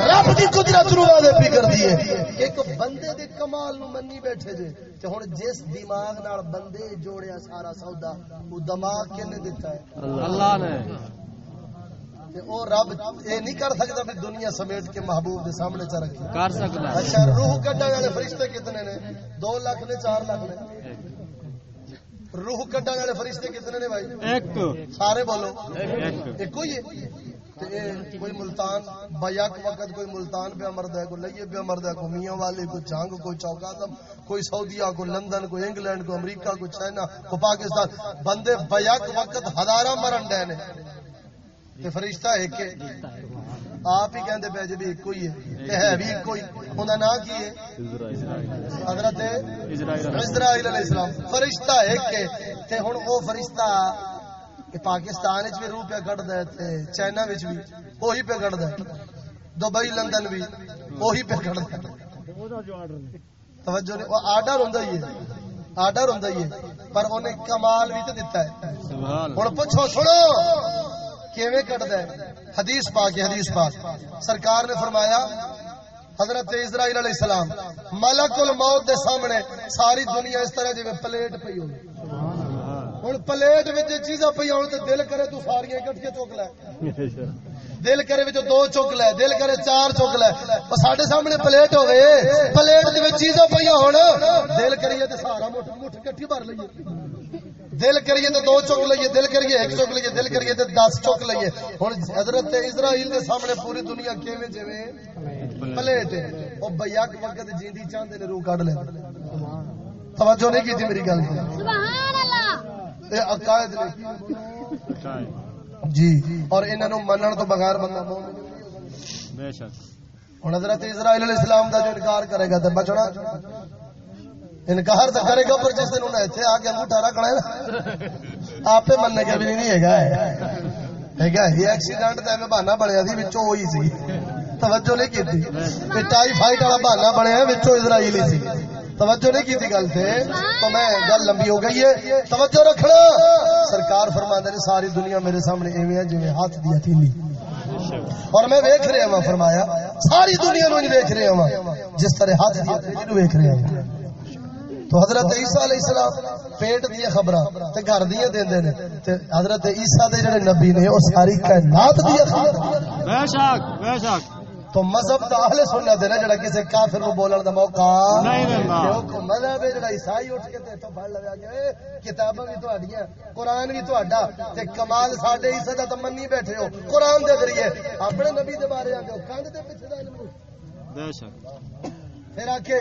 رب دی قدرت نو واضح بھی کر دیے ایک بندے دے کمال نو منی بیٹھے جے، تے ہن جس دماغ نال بندے جوڑیا سارا سودا، او دماغ کنے دتا ہے۔ اللہ نے۔ تے او رب اے نہیں کر سکتا بھی دنیا سمیٹ کے محبوب دے سامنے چ رکھے کر سکتا ہے۔ اچھا روح کڈن والے فرشتے کتنے نے؟ دو لاکھ نے چار لاکھ نے۔ روح کڈن والے فرشتے کتنے نے بھائی؟ ایک۔ سارے بولو۔ ایک ہی ہے؟ کوئی ملتان بیک وقت کوئی ملتان پہ مرد ہے کوئی لئیے پہ مرد ہے کوئی میاں والے کوئی جنگ کوئی چوکاتم کوئی سعودیہ کوئی لندن کوئی انگلینڈ کوئی امریکہ کوئی چائنا کوئی پاکستان۔ بندے بیک وقت ہزارہ مرن ڈے نے۔ تے فرشتہ ایک ہے۔ آپ ہی کہندے پے جی بھی ایک ہی ہے۔ تے ہے بھی ایک ہی انہاں نام کی ہے؟ حضرت اسرائیل علیہ السلام۔ فرشتہ ایک ہے۔ تے ہن او فرشتہ کہ پاکستان وچ بھی روح پہ کڈدا ہے تے چائنا وچ بھی وہی پہ کڈدا ہے۔ دبئی لندن بھی وہی پہ کڈدا ہے۔ توجہ نہیں وہ آرڈر ہوندا ہی ہے۔ آرڈر ہوندا ہی ہے۔ پر اونے کمال بھی تے دتا ہے۔ سبحان ہن پوچھو سنو! کیویں کڈدا ہے؟ حدیث پاک ہے، حدیث پاک۔ سرکار نے فرمایا، حضرت اسرائیل علیہ السلام ملک الموت دے سامنے ساری دنیا اس طرح جویں پلیٹ پئی ہوئی۔ ہوں پلیٹ وچ چیزاں پئی ہون تے دل کرے تو ساری اکٹھے چوک لے۔ دل کرے وچ دو چوک لے، دل کرے چار چوک لے۔ او ساڈے سامنے پلیٹ ہوے پلیٹ دے وچ چیزاں پئی ہون، دل کریے تے سارا مٹھ مٹھ کٹھی بھر لئیے۔ دل کریے تو دو چوک لئیے دل کریے ایک چوک لئیے دل کریے تو دس چوک لئیے۔ ہوں حضرت اسرائیل کے سامنے پوری دنیا کیویں جویں پلیٹ۔ ہے وہ بیک وقت جیندی چاہتے نے روح کڈ لے۔ توجہ نہیں کی تھی میری گل۔ سبحان اللہ یہ عقائد نے۔ جی اور انہاں نو منن تو بغیر بندہ مومن بے شک۔ ہوں حضرت اسرائیل علیہ السلام کا جو انکار کرے گا تو بچنا انکار تو کرے گا پر جس دن انہیں اتنے آ کے انگوٹھا رکھنا ہے نا آپ مننے کے بھی نہیں ہے یہ ایکسیڈنٹ ایویں بہانا بنیا سی سی۔ توجہ نہیں کی ٹائی فائٹ والا بہانا بنیا سی۔ توجہ نہیں کی گل سے تو میں گل لمبی ہو گئی ہے۔ توجہ رکھنا۔ سرکار فرما نے، ساری دنیا میرے سامنے ایویں ہے ہاتھ دی ہتھیلی۔ اور میں ویکھ رہا ہوں فرمایا، ساری دنیا نو ویکھ رہا ہوں جس طرح ہاتھ دی ہتھیلی ویکھ رہا ہوں تو حضرت عیسیٰ علیہ السلام پیٹ دیا خبراں تے گھر دیا دیندے نے تے حضرت عیسیٰ دے جڑے نبی نے او ساری کائنات دیا خبر بے شک بے شک۔ تو مذہب دا اہل سنت ہے نا جڑا کسی کافر نو بولن دا موقع نہیں دیندا کیوں مذہب ہے جڑا عیسائی اٹھ کے تے تو پڑھ لگا کہ اے کتاباں بھی تہاڈیاں قرآن بھی تہاڈا تے کمال ساڈے عیسیٰ دا تے منی بیٹھے ہو قرآن دے ذریعے اپنے نبی دے بارے آندے ہو کند تے پیچھے دا علم بے شک۔ پھر آکے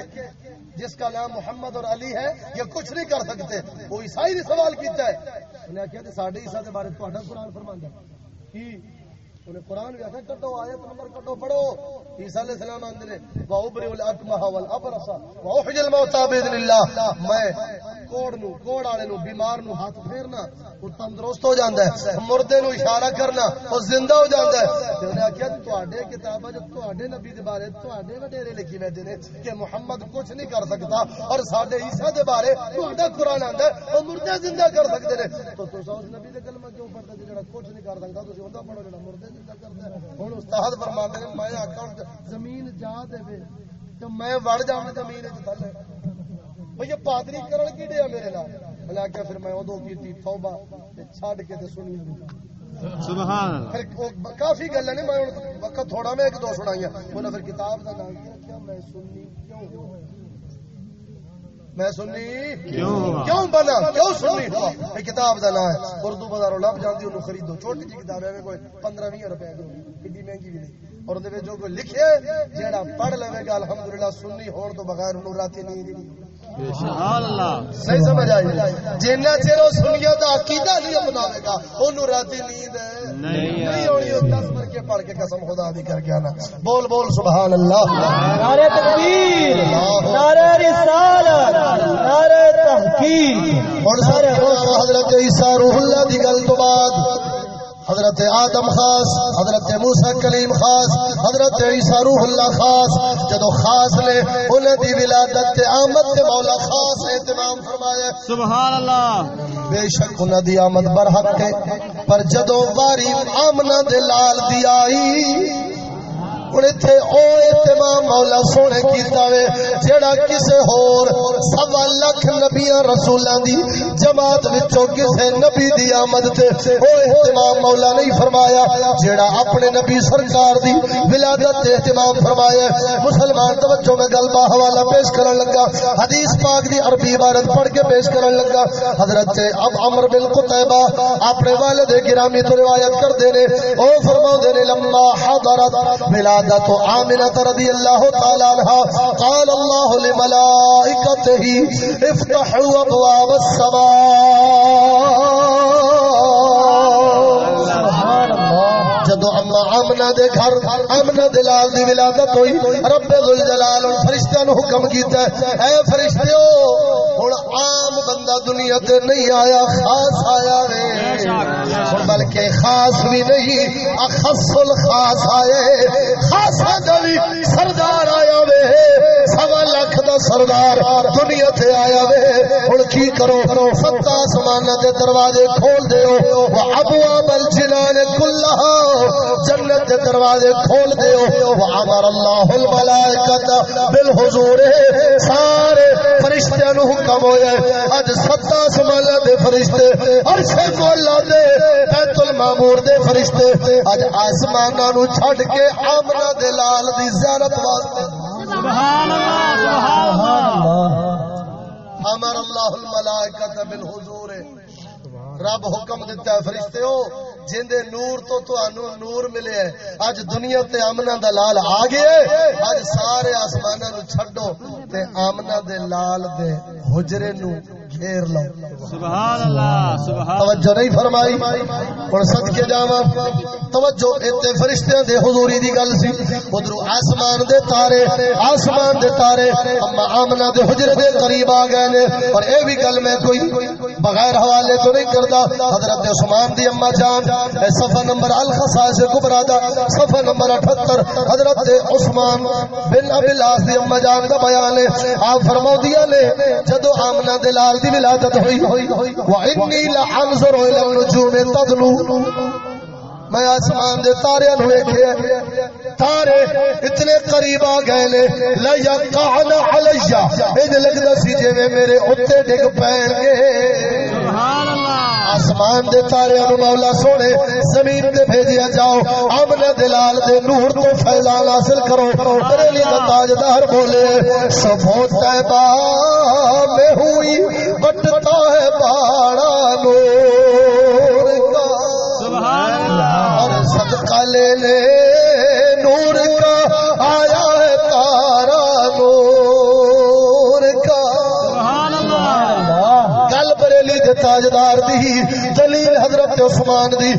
جس کا نام محمد اور علی ہے، یہ کچھ نہیں کر سکتے۔ وہ عیسائی نے سوال کیتا ہے۔ انہیں آخیا کہ ساڈے عیسا کے بارے تہاڈا قرآن فرماندا ہے۔ انہیں قرآن بھی آخر کٹو آیت نمبر کٹو، پڑھو۔ عیسیٰ علیہ السلام آندے نے الْمَوْتَى بِإِذْنِ اللَّهِ۔ میں کوڑ نو کوڑ والے نو بیمار نو ہاتھ پھیرنا تندرست ہو جاندا ہے، مردے نو اشارہ کرنا وہ زندہ ہو جاندا ہے۔ تے تواڈے کتاباں جو تواڈے نبی دے بارے تواڈے وڈیرے لکھی بیٹھے نے کہ محمد کچھ نہیں کر سکتا، اور ساڈے عیسیٰ دے بارے تواڈا قرآن آندا ہے وہ مردے زندہ کر سکتے نے۔ تو تساں اس نبی دے کلمہ کیوں پڑھتے جڑا کچھ نہیں کر سکتا تسی اوندا پڑھو، جڑا مردے ہن استاد فرماتے نے میں آکھاں زمین جا دے تو میں وڑ جاواں زمین تھلے۔ بھئی یہ پادری کرن کی ڈیا میرے نال؟ میں آخیا پھر میں ادو کی توبہ چھڈ کے تے سنی۔ سبحان کافی گل نے میں وقت تھوڑا میں ایک دو سنائیاں۔ انہاں پھر کتاب دا نام کیا میں سنی کیوں میں سنی؟ کیوں؟ بنا کیوں سنی؟ ہوا یہ کتاب دا نام ہے۔ اردو بازاروں لب جاندی اونوں خریدو چھوٹی جی کتاب ہے کوئی 15 20 روپے دی ایڈی مہنگی بھی نہیں۔ اور وچ جو کوئی لکھیا ہے جیڑا پڑھ لے گا الحمدللہ سنی ہون تو بغیر انہوں راتی نہیں اللہ صحیح سمجھ آئی۔ جنہ چر وہ سنیا عقیدہ نہیں اپناوے گا انہوں راتی نیند نہیں نہیں ہونی وہ دس مر کے پڑھ کے قسم خدا دی کر کے آنا۔ بول بول سبحان اللہ۔ نعرہ تکبیر نعرہ رسالت نعرہ تحقیق۔ ہوں سارے حضرت عیسیٰ روح اللہ دی گل تو بعد۔ حضرت آدم خاص حضرت موسیٰ کلیم خاص حضرت عیسیٰ روح اللہ خاص جدو خاص نے انہیں دی ولادت تے آمد تے مولا خاص اہتمام فرمایا۔ سبحان اللہ بے شک انہاں دی آمد برحق ہے پر جدو واری آمنہ دے لال دی آئی مولا سونے کیتا وے جیڑا کسے ہور سوا لکھ نبیاں رسولاں دی جماعت وچوں کسے نبی دی آمد تے او اہتمام مولا نہیں فرمایا، جیڑا اپنے نبی سرکار دی ولادت تے اہتمام فرمایا۔ مسلمان، توجہ میں گل با حوالہ پیش کرن لگا۔ حدیث پاک دی عربی عبارت پڑھ کے پیش کرن لگا۔ حضرت اب عمر بن قتیبہ اپنے والد گرامی تو روایت کر دے نے او فرماؤ دے نے، لما حضرت ولادت آمنة رضی اللہ تعالی عنہ قال اللہ لملائکته افتحوا ابواب السماء. جدو دے گھر دلال دی ولادت ہوئی۔ رب ان فرشتیاں نو حکم کیتا ہے، اے فرشتیو، ہن عام بندہ دنیا تے نہیں آیا، خاص آیا بلکہ خاص بھی نہیں اخص الخاص آئے۔ خاص گلی سردار آیا وے۔ سوا لاکھ دا سردار دنیا تے آیا وے۔ ہن کی کرو؟ ستا آسمان دے دروازے کھول دیو۔ ابواب الجنان کلھا جنت دے دروازے کھول دیو۔ وعمر اللہ الملائکت بالحضور سارے فرشتیاں نو حکم ہویا اج ستا آسمان دے فرشتے عرش کو اللہ دے بیت المامور دے فرشتے اج آسماناں نو چھڈ کے آمنہ دے لال دی زیارت واسطے۔ سبحان اللہ سبحان اللہ۔ امر اللہ الملائکت بالحضور رب حکم دیتا ہے فرشتے ہو جندے نور تو تانوں نور ملے ہے۔ اج دنیا تے آمنہ دا لال آ گیا اج سارے آسماناں نو چھڈو تے آمنہ دے لال دے حجرے نو گھیر لو۔ سبحان اللہ سبحان توجہ نہیں فرمائی۔ ہن صدکے جاواں۔ توجہ ایتے فرشتیاں دے حضوری دی گل سی۔ ادھر آسمان دے تارے آسمان دے تارے۔ اما آمنہ دے حجرے دے قریب آ گئے نے۔ اور اے بھی گل میں کوئی بغیر حوالے تو نہیں کردا۔ حضرت عثمان دی اما جان۔ اے صفحہ نمبر الخصائص کبرا دا صفحہ نمبر 78 حضرت عثمان بن ابی العاص دی اما جان دا بیان ہے۔ آپ فرماؤدیاں نے جدو آمنہ دے لال دی ولادت ہوئی وانی لانظر الى النجوم تدلو میں آسمان دے تارے نو ویکھیا تارے اتنے قریب آ گئے نے۔ لا یقعن علیہ اے لگدا سی جویں میرے اوتے ڈگ پین گے۔ سبحان اللہ۔ آسمان دے تارے نو مولا سونے زمین تے بھیجیا جاؤ۔ آمنہ دلال دے نور تو فیضان حاصل کرو۔ بریلی دا تاجدار بولے سبو طیبہ۔ ہوئی بٹتا ہے باڑا نور کا سبحان اللہ اور صدقہ لے لے نور کا آیا ہے تارا نور کا سبحان اللہ گل بریلی دے تاجدار دی دلیل حضرت عثمان دی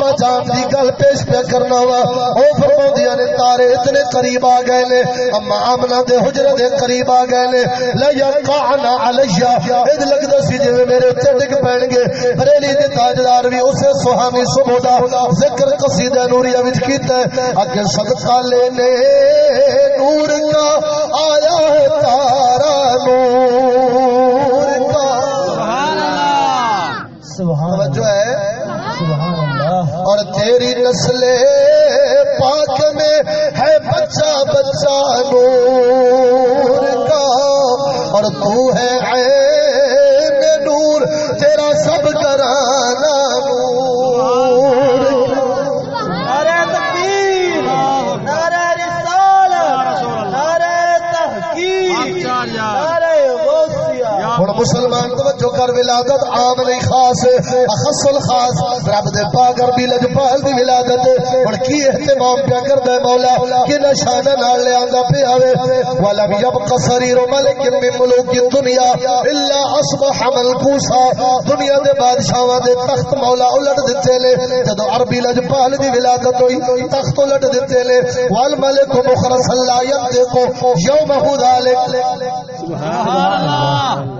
اما جان دی گل پیش پہ کرنا وا۔ او فرماندیاں نے، تارے اتنے قریب آ گئے نے۔ اما آمنہ دے حجرے دے قریب آ گئے نے۔ لا یقعنا علیہ۔ اید لگدا سی جویں میرے تے ڈگ پین گے۔ بریلی دے تاجدار بھی اسے سہانی صبح دا ذکر قصیدہ نوریہ وچ کیتا ہے۔ اگے صدقہ لینے نور کا آیا ہے تارا نور۔ اور تیری نسل پاک میں ہے بچہ بچہ نور۔ ولادت عام نہیں خاص اخص الخاص، رب دے پاک، ربی لجپال دی ولادت ہن کی اہتمام پیا کردا ہے مولا، کہ نشان نال لے آندا پیا وے ولم يبق سرير ملك من ملوك الدنيا الا اصبح منكوسا دنیا دے بادشاہاں دے تخت مولا الٹ دتے لے جدو عربی لجپال دی ولادت ہوئی، تخت الٹ دتے لے والملك مخرس لا ينطق يومه ذلك۔ سبحان اللہ۔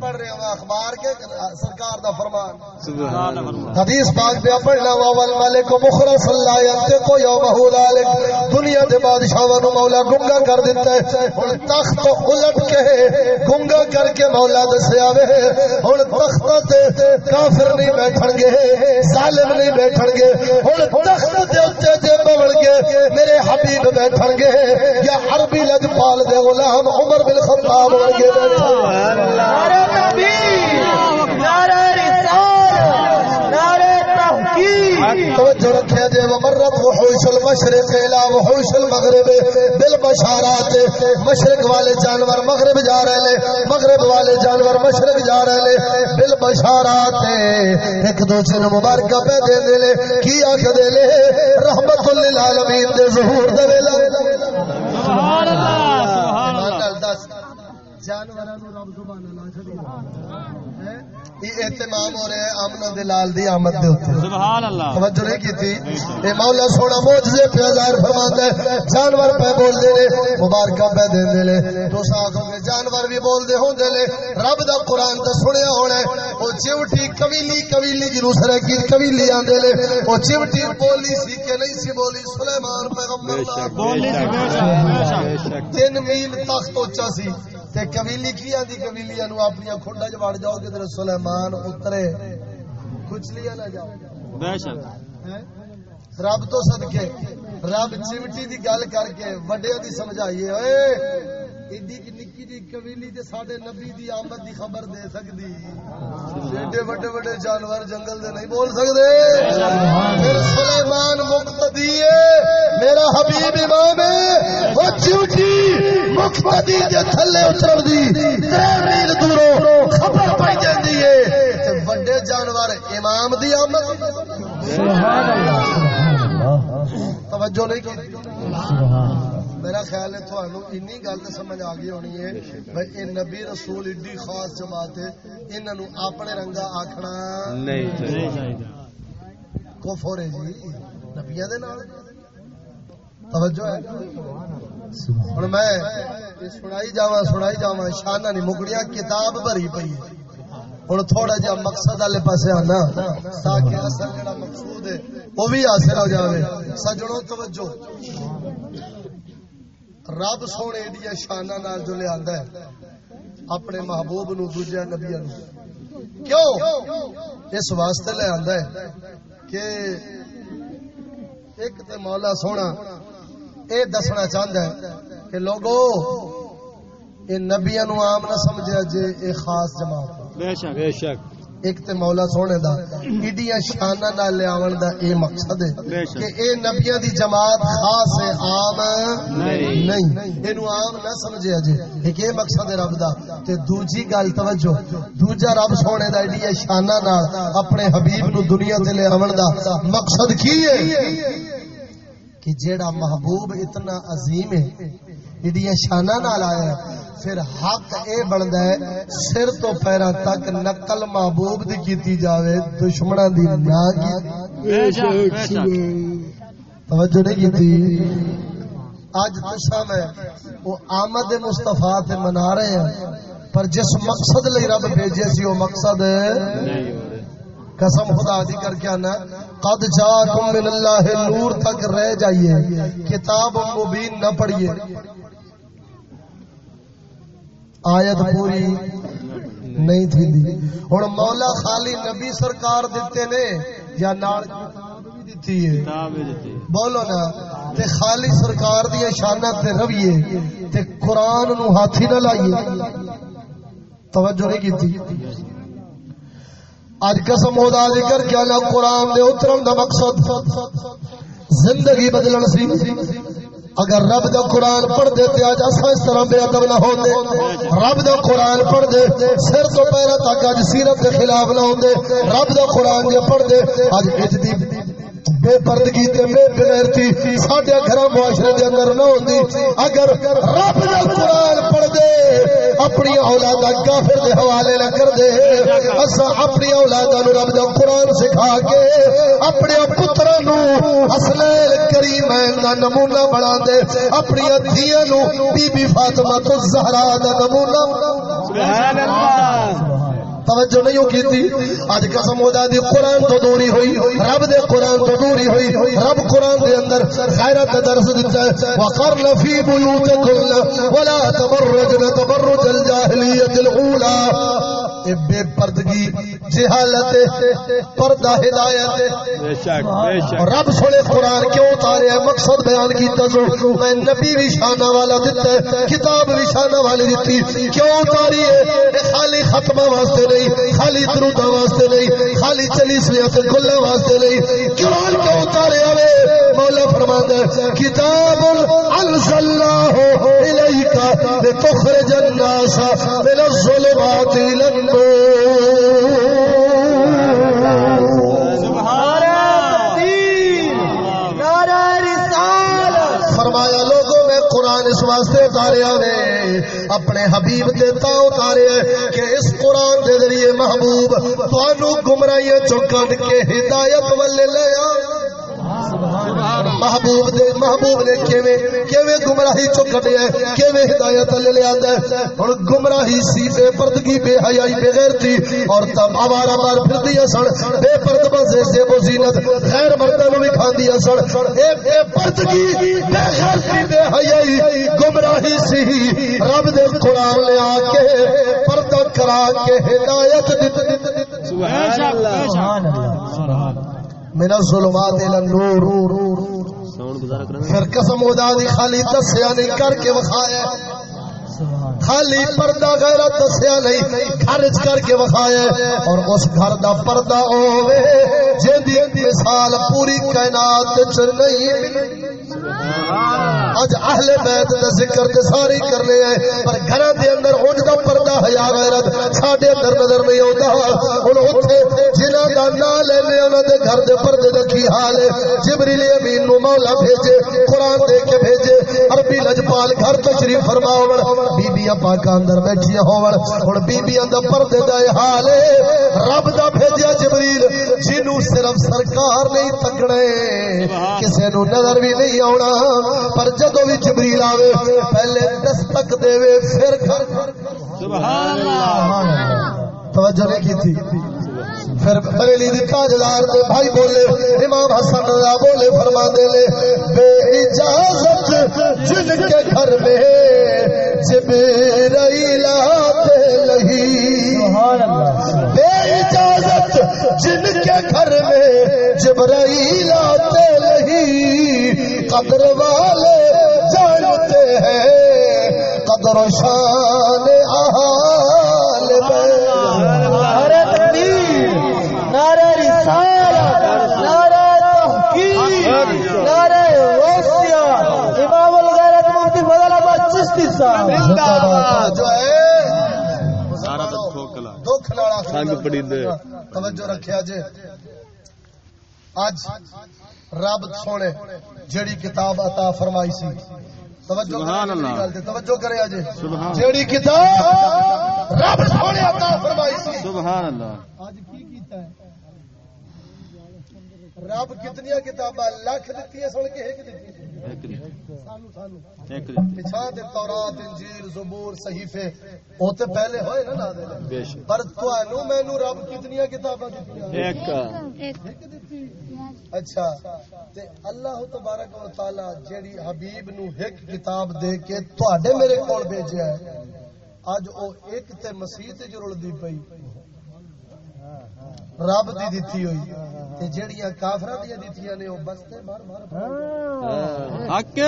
پڑھ رہے اخبار کے سرکار دا فرمان۔ سبحان اللہ۔ حدیث پاک پہ پڑھنا مالک مخلص اللہ ینتق یومہ دنیا دے نو مولا گنگا کر دیتا ہے۔ ہن تخت الٹ کے گنگا کر کے مولا دسیا وے۔ ہن تخت تے کافر نہیں بیٹھن گے ظالم نہیں بیٹھن گے۔ ہن تخت دے اوتے جے بول گے میرے حبیب بیٹھن گے۔ یا عربی لجپال دے غلام عمر بن خطاب ورگے بیٹھن گے۔ توجہ جے ومرت وحوش المشرق الى وحوش المغرب بالبشارات. مشرق والے جانور مغرب جا رہے لے، مغرب والے جانور مشرق جا رہے لے، بالبشارات. ایک دوسرے نو مبارکہ پہ دے دے لے، کی آکھ دے لے؟ رحمت للعالمین دے ظہور دے ویلا. سبحان اللہ. جانوراں نو رب سبحان اللہ۔ چھڈی یہ اہتمام ہو رہا ہے امن دلال دی آمد دے اوتے سبحان اللہ۔ توجہ نہیں کی تھی اے مولا سونا معجزے پہ ظاہر فرماندا ہے جانور پہ بول دے نے مبارکہ پہ دے دے لے تو گے جانور بھی بول دے ہوندے لے رب دا قرآن تے سنیا ہونا ہے او چوٹی کویلی کویلی جنوں کی کویلی آندے لے او چوٹی بولی سی کہ نہیں سی بولی سلیمان پیغمبر دا بولی سی بے شک بے شک۔ تین میل تخت اونچا سی۔ تے کویلی کی آندی کویلیاں نو اپنی کھڈا چ وڑ جاؤ کہ تیرے سلیمان اترے۔ کچھ لیا نہ جاؤ۔ بے شک۔ رب تو صدقے۔ رب چمٹی دی گل کر کے وڈیا دی سمجھائیے اوئے! ایڈی کی نکی دی کویلی تے ساڈے نبی دی آمد دی خبر دے سکدی ایڈے وڈے وڈے جانور جنگل دے نہیں بول سکدے پھر سلیمان مقتدی ہے میرا حبیب امام ہے وہ چمٹی مقتدی دے تھلے اتر دی ترے میل دوروں خبر پائی جاندی ہے تے وڈے جانور امام دی آمد توجہ نہیں کی میرا خیال ہے تھانوں اینی گل تے سمجھ آ گئی ہونی ہے بھائی اے نبی رسول ایڈی خاص جماعت ہے انہاں نو اپنے رنگا آکھنا نہیں چاہیے۔ کفر ہے جی نبیاں دے نال۔ توجہ ہے۔ ہن میں یہ سنائی جاواں سنائی جاواں شانہ نہیں مکڑیاں کتاب بھری پئی ہے۔ ہن تھوڑا جہا مقصد والے پاسے آنا تاکہ اصل جڑا مقصود ہے وہ بھی حاصل ہو جاوے۔ سجنوں توجہ۔ رب سونے دیا شانہ نال جو لے آندا ہے، اپنے محبوب نو دوجے نبیاں نو۔ کیوں؟ اس واسطے لے آندا ہے کہ ایک تے مولا سونا اے دسنا چاہندا ہے کہ لوگو اے نبیاں نو عام نہ سمجھیا جے اے خاص جماعت۔ بے شک بے شک۔ ایک تے مولا سونے دا ایڈیاں شانہ نال لے آون دا اے مقصد ہے کہ اے نبیاں دی جماعت خاص ہے عام نہیں۔ اینو عام نہ سمجھیا جے ایک اے مقصد ہے رب دا۔ تے دوجی گل توجہ دوجا رب سونے دا ایڈی شانہ نال اپنے حبیب نو دنیا تے لے آون دا مقصد کی ہے؟ کہ جیڑا محبوب اتنا عظیم ہے ایڈیاں شانہ نال آیا ہے۔ پھر حق اے بندا ہے سر تو پیراں تک نقل محبوب دی کیتی جاوے دشمناں دی نہ کی۔ توجہ نہیں کی اج تسا میں وہ آمد مصطفیٰ تے منا رہے ہیں پر جس مقصد لئی رب بھیجے سی وہ مقصد قسم خدا دی کر کے آنا۔ قد جاکم من اللہ نور تک رہ جائیے کتاب مبین نہ پڑھیے۔ آیت پوری نہیں تھی دی ہن مولا خالی نبی سرکار دیتے نے یا نال ہے؟ دیتی بولو نا تے خالی سرکار دی شانہ تے رویے تے قرآن نو ہاتھی نہ لائیے۔ توجہ نہیں کیتی۔ اج قسم خدا ذکر کیا نا قرآن دے اترن دا مقصد زندگی بدلن سی۔ اگر رب دا قرآن پڑھ دے تے اج اساں اس طرح بے ادب نہ ہوندے، رب دا قرآن پڑھ دے سر تو پیر تک اج سیرت دے خلاف نہ ہوندے، رب دا قرآن جے پڑھ دے اج اج دی بے پردگی تے بے بغیرتی ساڈے گھر معاشرے دے اندر نہ ہوندی۔ اگر رب دا قرآن پڑھ دے اپنی اولاد کافر دے حوالے نہ کر دے اسا اپنی اولاداں نو رب دا قرآن سکھا کے اپنے پتراں نو حسنین کریمین دا نمونہ بنا دے اپنی دھیاں نو بی بی فاطمہ تو زہرا دا نمونہ سبحان اللہ۔ توجہ نہیں کی تھی اج قسم خدا دی قرآن تو دوری ہوئی، رب دے قرآن تو دوری ہوئی۔ رب قرآن دے اندر غیرت درس دیتا ہے۔ وقرن فی بیوتکن ولا تبرجن تبرج الجاہلیت الاولی اے بے پردگی جہالت پردہ ہدایت۔ بے شک بے شک۔ رب سونے قرآن کیوں اتارے؟ مقصد بیان کیتا سو میں نبی بھی شانہ والا دیتا ہے کتاب بھی شانہ والی دیتی کیوں اتاری ہے؟ اے خالی ختمہ واسطے نہیں خالی درودہ واسطے نہیں خالی چلیسویاں سے گلہ واسطے نہیں۔ قرآن کیوں اتارے ہوئے مولا فرماتا ہے کتاب انزلناہ الیکا لتخرج الناس من الظلمات الى النور۔ فرمایا لوگوں میں قرآن اس واسطے اتاریا نے اپنے حبیب دے تا اتارے کہ اس قرآن دے ذریعے محبوب تھانو گمراہیاں چو کڈ کے ہدایت والے لے آ محبوب دے محبوب نے کیویں کیویں گمراہی کڈیا ہے؟ کیویں ہدایت لے لے آندا ہے؟ ہن گمراہی سی بے پردگی بے حیائی بے غیرتی اور تب آوارہ مار پھردی سن۔ بے پرد بزے سے وہ زینت غیر مردوں بھی کھاندی سن۔ اے بے پردگی بے غیرتی بے حیائی گمراہی سی۔ رب دے قرآن لے آ کے پردہ کرا کے ہدایت دت۔ دت دت سبحان اللہ. من الظلمات الى النور. پھر قسم خدا دی خالی دسیا نہیں کر کے وکھایا خالی پردہ غیرت دسیا نہیں گھر چ کر کے وکھایا اور اس گھر دا پردہ ہوے جن دی مثال پوری کائنات چ نہیں اج اہل بیت دا ذکر تے ساری کرنے ہیں پر گھراں دے اندر اونج دا پردہ حیا غیرت ساڈے اندر نظر نہیں آوندا۔ ہن اوتھے جنہاں دا نام لینے انہاں دے گھر دے پردے دا کی حال ہے؟ جبریل امین نو مولا بھیجے، قرآن دے کے بھیجے، عربی لجپال گھر تشریف فرماون بیبییاں پاکاں اندر بیٹھیاں ہون ہن بیبییاں دا پردے دا حال ہے، رب دا بھیجیا جبریل، جنوں صرف سرکار نہیں تکنے، کسے نو نظر بھی نہیں آونا، پر جدو بھی جبریل آوے پہلے دستک دے پھر گھر سبحان اللہ۔ توجہ نہیں کی تھی۔ پھر بریلی دی تاجدار دے بھائی بولے امام حسن رضا بولے فرما دے لے بے اجازت جن کے گھر میں جبرائیل آتے لہی بے اجازت جن کے گھر میں جبرائیل آتے لہی قدر والے جانتے ہیں قدر و شان احال نعرہ تکبیر نعرہ رسالت نعرہ تحقیق نعرہ امام الغیرت مفتی فضل احمد چشتی صاحب۔ جو ہے دکھ سنگ پڑی دے۔ توجہ رکھیا جے اج رب سونے جڑی کتاب عطا فرمائی سی۔ توجہ سبحان کرے اللہ۔ توجہ جڑی کتاب رب سونے عطا فرمائی سی۔ سبحان اللہ۔ اج کی کیتا ہے؟ رب کتنی کتاباں لکھ دتی ہے سن کے ایک دتی ایک دی سانو۔ سانو ایک دی پچھا تے تورات انجیل زبور صحیفے۔ او تے پہلے ہوئے نا نازل بے شک۔ پر تانوں مینوں رب کتنی کتاباں دتیاں۔ ایک۔ اچھا۔ تے اللہ تبارک و تعالی جیڑی حبیب نو ایک کتاب دے کے تواڈے میرے کول بھیجیا ہے۔ اج او ایک تے مسیح تے رلدی پئی۔ رب دی دتی ہوئی۔ تے جیڑیاں کافراں دی دتیاں نے او بس تے مار مار۔ حق۔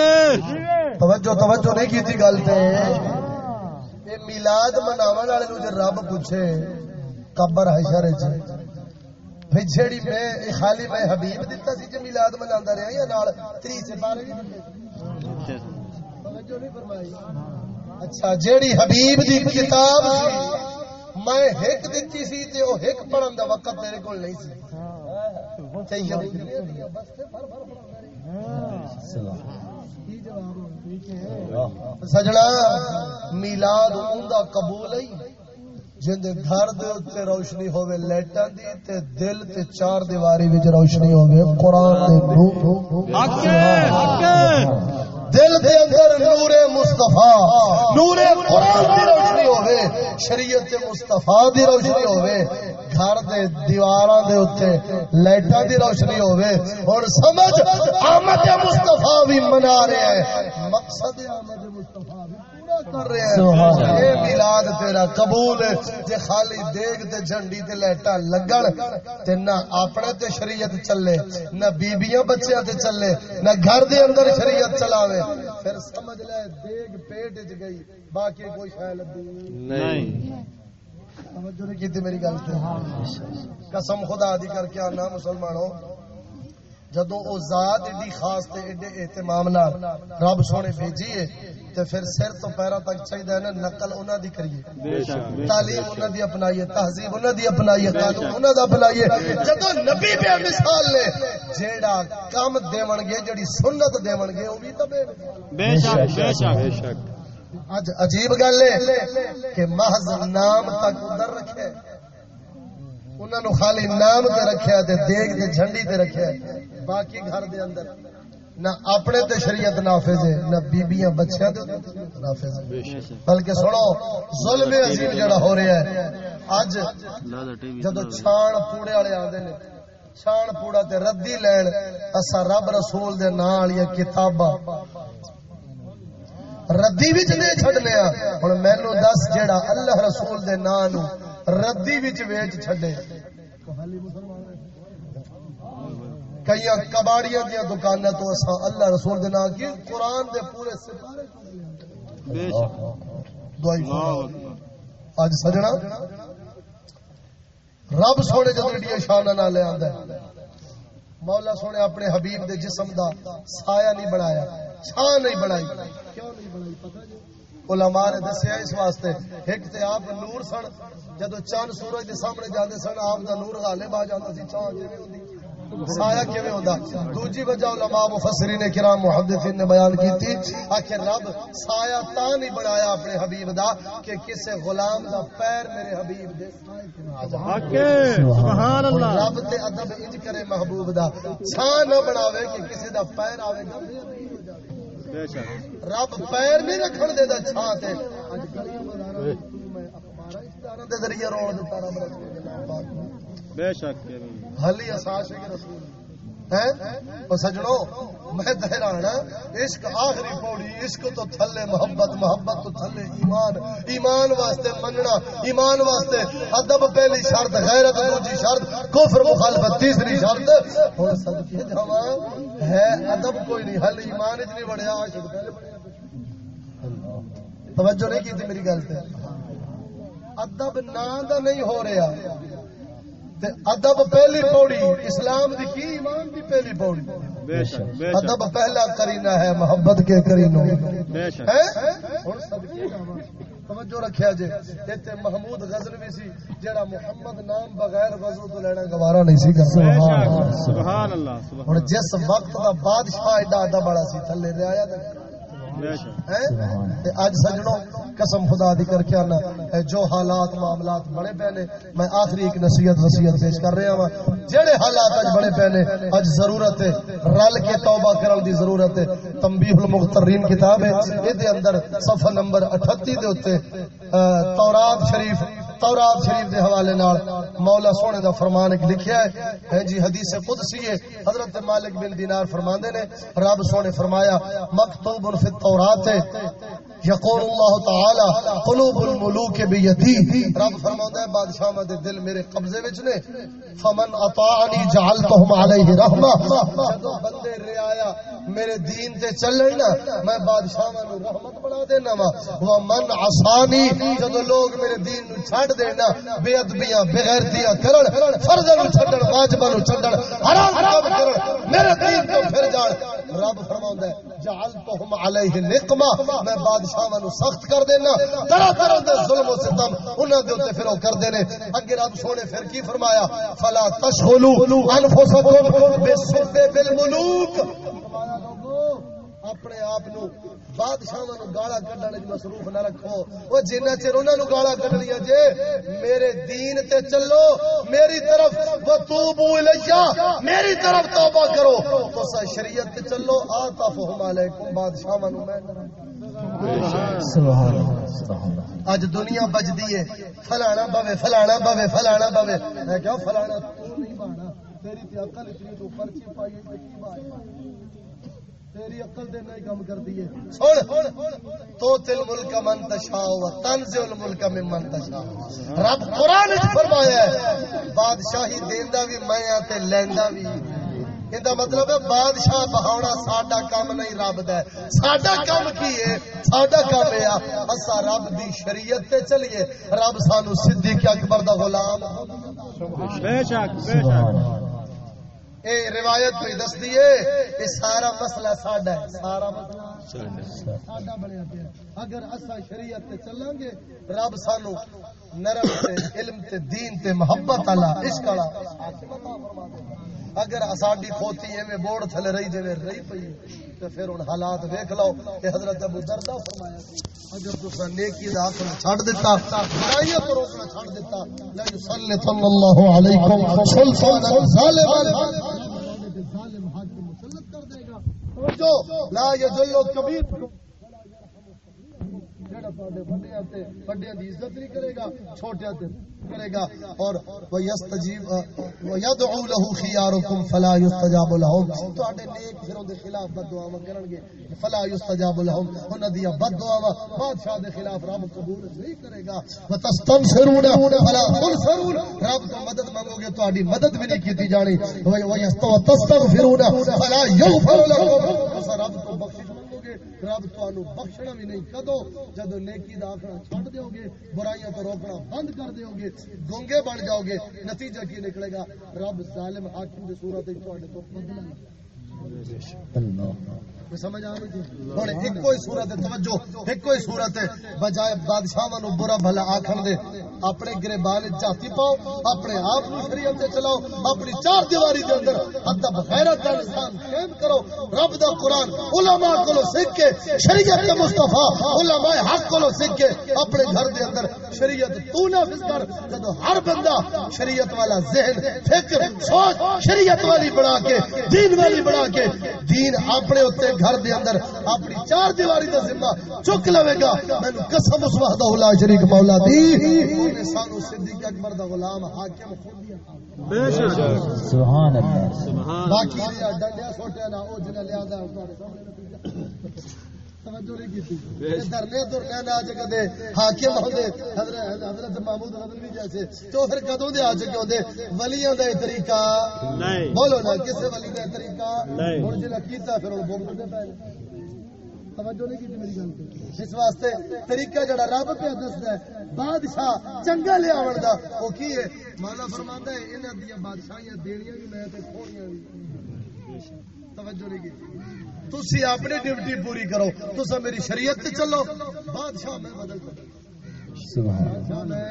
توجہ توجہ نہیں کیتی گل تے۔ اے میلاد مناون والے نو جے رب پوچھے قبر حشر وچ۔ میں خالی میں حبیب دتا سی جے میلاد مناوندا رہیا یا نال تری سے بارے بھی دتے۔ توجہ نہیں فرمائی۔ اچھا جیڑی حبیب دی کتاب سی میں ہک دتی سی تے او ہک پڑھن دا وقت میرے کول نہیں سی۔ کئی سجنا میلاد اوندا قبول دے گھر دے اوتے روشنی ہوے دی تے دل تے چار دیواری وچ روشنی ہوے قرآن دے نور۔ حق ہے حق ہے۔ دل دے اندر نور مصطفیٰ، نور قرآن دی روشنی ہوے شریعت مصطفیٰ دی روشنی ہوے گھر دے دیواراں دے اوتے لائٹاں دی روشنی ہوے اور سمجھ آمد مصطفیٰ بھی منا رہے ہیں۔ مقصد آمد مصطفیٰ۔ کر رہے ہیں۔ اے میلاد تیرا قبول ہے۔ جے خالی دیگ تے جھنڈی تے لگن تے نہ اپنے تے شریعت چلے نہ بیبییاں بچیاں تے چلے نہ گھر دے اندر شریعت چلاوے۔ پھر سمجھ لے دیگ پیٹ وچ گئی باقی کوئی شے لبھی نہیں۔ توجہ نہیں کیتی میری گل تے قسم خدا دی کر کے آنا مسلمانوں۔ جدو او ذات ایڈی خاص تے ایڈے اہتمام نال رب سونے بھیجی ہے تے پھر سر تو پیروں تک چاہیے نا نقل انہاں دی کریے۔ بے شک بے تعلیم انہاں دی اپنائیے تہذیب انہاں دی اپنائیے قانون انہاں دا اپنائیے۔ جدو نبی بے مثال نے جیڑا کام دیون گے جڑی سنت دیون گے او بھی تے بے بے شک۔ بے شک بے شک۔ اج عجیب گل ہے کہ محض نام تک ادھر رکھے انہاں نو خالی نام تے رکھیا تے دیگ تے جھنڈی تے رکھیا باقی گھر دے اندر۔ نہ اپنے تے شریعت نافذ ہے، نہ بیبییاں بچیاں تے نافذ ہے۔ بلکہ سنو، ظلم عظیم جڑا ہو رہا ہے۔ اج جدو چھان پوڑے والے آندے نے، چھان پوڑا تے ردی لین اسا رب رسول دے نام والی کتاباں۔ ردی وچ نہیں چھڈنے ہن مینوں دس جیڑا اللہ رسول دے نام نو ردی وچ ویچ چھڈے۔ کئی کباڑیاں دیا دکاناں تو اسا اللہ رسول دے نام کی قرآن دے پورے سپارے بے شک۔ دعائی اللہ اکبر۔ اج سجنا؟ رب سونے جدو ایڈیا شان نہ لے آندا ہے۔ مولا سونے اپنے حبیب دے جسم دا سایہ نہیں بنایا چھاں نہیں بنائی۔ کیوں نہیں بنائی؟ پتہ جی علماء نے دسیا اس واسطے ایک تے آپ نور سن جدو چند سورج دے سامنے جاندے سن آپ دا نور غالب آ جاندا سی چھاں کیویں ہوندی سایہ کیویں ہوندا؟ دوجی وجہ علماء مفسرین کرام محدثین نے بیان کیتی رب سایہ تا نہیں بنایا اپنے حبیب دا کہ کسے غلام دا پیر میرے حبیب دے سبحان اللہ۔ رب تے ادب انج کرے محبوب دا۔ چھاں نہ بناوے کہ کسی دا پیر آوے گا۔ رب پیر نہیں رکھن دے دا چھاں تے۔ اج بازاراں میں اخباراں اشتہاراں دے ذریعے رب بے شک حلی اساس ہے رسول ہے میں دہرانا عشق آخری پوڑی، عشق تو تھلے محبت محبت تو تھلے ایمان۔ ایمان واسطے مننا ایمان واسطے ادب پہلی شرط، غیرت دوجی شرط، کفر مخالفت تیسری شرط۔ ہن صدقے جاواں ہے، ادب کوئی نہیں حل ایمان وچ نہیں بڑھیا، عاشق توجہ نہیں کی میری گل تے؟ ادب نام دا نہیں ہو رہا۔ ادب پہلی پوڑی اسلام دی کی ایمان دی پہلی پوڑی؟ ادب پہلا کرینا ہے محبت کے کرینو بے شک۔ ہے ہن صدقے جاواں۔ توجہ رکھیا جے ایتھے محمود غزنوی سی جڑا محمد نام بغیر وضو تو لینا گوارا نہیں سی کرنا شک۔ سبحان اللہ ہن سبحان جس وقت دا بادشاہ ایڈا ایڈا بڑا سی تھلے شک تے۔ اج سجنوں، قسم خدا دی کر کے آنا۔ جو حالات، معاملات بڑے پے نے، میں آخری ایک نصیحت وصیت پیش کر رہا ہوں جڑے حالات اج بڑے پے نے، اج ضرورت ہے رل کے توبہ کرن دی ضرورت ہے۔ تنبیہ المغترین کتاب ہے، اے دے اندر صفحہ نمبر 38 دے اوتے تورات شریف تورات شریف دے حوالے نال مولا سونے دا فرمان ایک لکھیا ہے۔ ہے جی حدیث قدسی ہے۔ حضرت مالک بن دینار فرماندے نے، رب سونے فرمایا، مکتوب فی التورات یقول اللہ تعالی، قلوب الملوک بیدی رب فرماتا ہے بادشاہ دے دل میرے قبضے وچ نے۔ فمن اطاعنی جعلتهم علیہ رحمہ۔ جدو بندے رعایا میرے دین تے چلن نا، میں بادشاہاں نو رحمت بنا دینا وا۔ ومن عصانی، جدو لوگ میرے دین نو چھڈ دینا بے ادبیاں، بے غیرتیاں کرن فرض نو چھڈن، واجباں نو چھڈن، حرام کام کرن، میرے دین تو پھر جان۔ رب فرماوندا ہے، جعلتهم علیہ نقمہ، میں بادشاہاں نو سخت کر دینا طرح طرح دے ظلم و ستم انہاں دے اوتے پھر او کر دینے اگے رب سونے پھر کی فرمایا، فلا تشغلوا انفسکم بسب بالملوک۔ فرمایا لوگو، اپنے آپ نو بادشاہاں نو گالا وچ مصروف نہ رکھو۔ او جنہ چر انہاں نو گالا کڈنیاں جے میرے دین تے چلو میری طرف الیا میری طرف توبہ کرو۔ تو شریعت تے چلو آتفہم علیکم بادشاہاں نو میں سبحان اللہ اج دنیا بجدی ہے۔ فلانا بوے فلانا بوے فلانا بوے۔ میں کہا فلانا تو نہیں بانا تیری تے عقل اتنی تو پرچی پائی ہے تے کی بات مطلب بادشاہ دے سڈا کام نہیں دیے سن رب قران وچ فرمایا ہے تے لیندا بھی۔ ਇਹਦਾ ਮਤਲਬ ਹੈ اکبر ਬਹਾਉਣਾ ਸਾਡਾ اے روایت پہ دس دیے یہ سارا مسئلہ ساڈا ہے سارا مسئلہ بنیا پیا اگر اصا شریعت تے چلاں گے رب سانو نرم تے علم تے دین تے محبت والا عشق والا اگر ساڈی کھوتی ایویں بوڑ تھلے رہی جی رہی پئی پھر ہن حالات ویکھ لو حضرت ابو دردا فرمایا اگر نیکی دا چھڈ تو روکنا چھڈ لا اللہ علیکم ظالم حاکم مسلط کر دے گا۔ توجہ، لا یذل کبیر دی عزت نہیں کرے گا کرے گا اور تواڈے نیک پھروں دے خلاف بد دعاواں کرن گے فلا انہاں دی بد دعاواں بادشاہ دے خلاف رب قبول نہیں کرے گا رب تو مدد مانگو گے تواڈی مدد بھی نہیں کیتی جانی رب تو بخشش رب تانوں بخشنا بھی نہیں کدو جدو نیکی دا آخنا چھڈ دیو گے برائیاں تو روکنا بند کر دیو گے گونگے بن جاؤ گے نتیجہ کی نکلے گا رب ظالم حاکم دی صورت وچ تو بدلے اللہ سمجھ آ رہی جی ایک کوئی صورت ہے، توجہ، ایک کوئی صورت ہے۔ بجائے بادشاہاں نو برا بھلا آکھن دے۔ اپنے گربان جاتی پاؤ، اپنے آپ نو شریعت تے چلاؤ، اپنی چار دیواری دے اندر ادب غیرت دا نظام قائم کرو۔ رب دا قرآن علماء کولو سیکھ کے شریعت دے مصطفی علماء حق کولو سیکھ کے اپنے گھر دے اندر شریعت تو نافذ کر جدو ہر بندہ شریعت والا ذہن، فکر، سوچ شریعت والی بنا کے، دین والی بنا کے، دین اپنے اتنے گھر دے اندر اپنی چار دیواری دا ذمہ چک لوے گا۔ مینوں قسم اس وحدہ لا شریک مولا دی۔ سانو صدیق اکبر دا غلام حاکم خود دیا بے شک۔ سبحان اللہ۔ سبحان باقی لیا ڈنڈیا سوٹیا نہ او جنہ لیا دا تواڈے سامنے توجہ نہیں کیتی۔ دھرنے دھرنے نہ آج کدے حاکم ہوندے حضرت حضرت محمود غزنوی جیسے۔ تو پھر کدوں دے آ چکے ہوندے ولیاں دا یہ طریقہ۔ نہیں۔ بولو نا کسے ولی دا یہ طریقہ؟ نہیں۔ ہن جنہ کیتا پھر ہن بوم دے پے توجہ نہیں کیتی میری گل تے اس واسطے طریقہ جڑا رب پہ دسدا ہے بادشاہ چنگا لے آون دا۔ او کی ہے؟ مولا فرماندا ہے انہاں دی بادشاہیاں دینیاں بھی میں تے کھوڑیاں بھی۔ توجہ نہیں کی تسی اپنی ڈیوٹی پوری کرو تسا میری شریعت تے چلو۔ بادشاہ میں بدل کر سبحان اللہ۔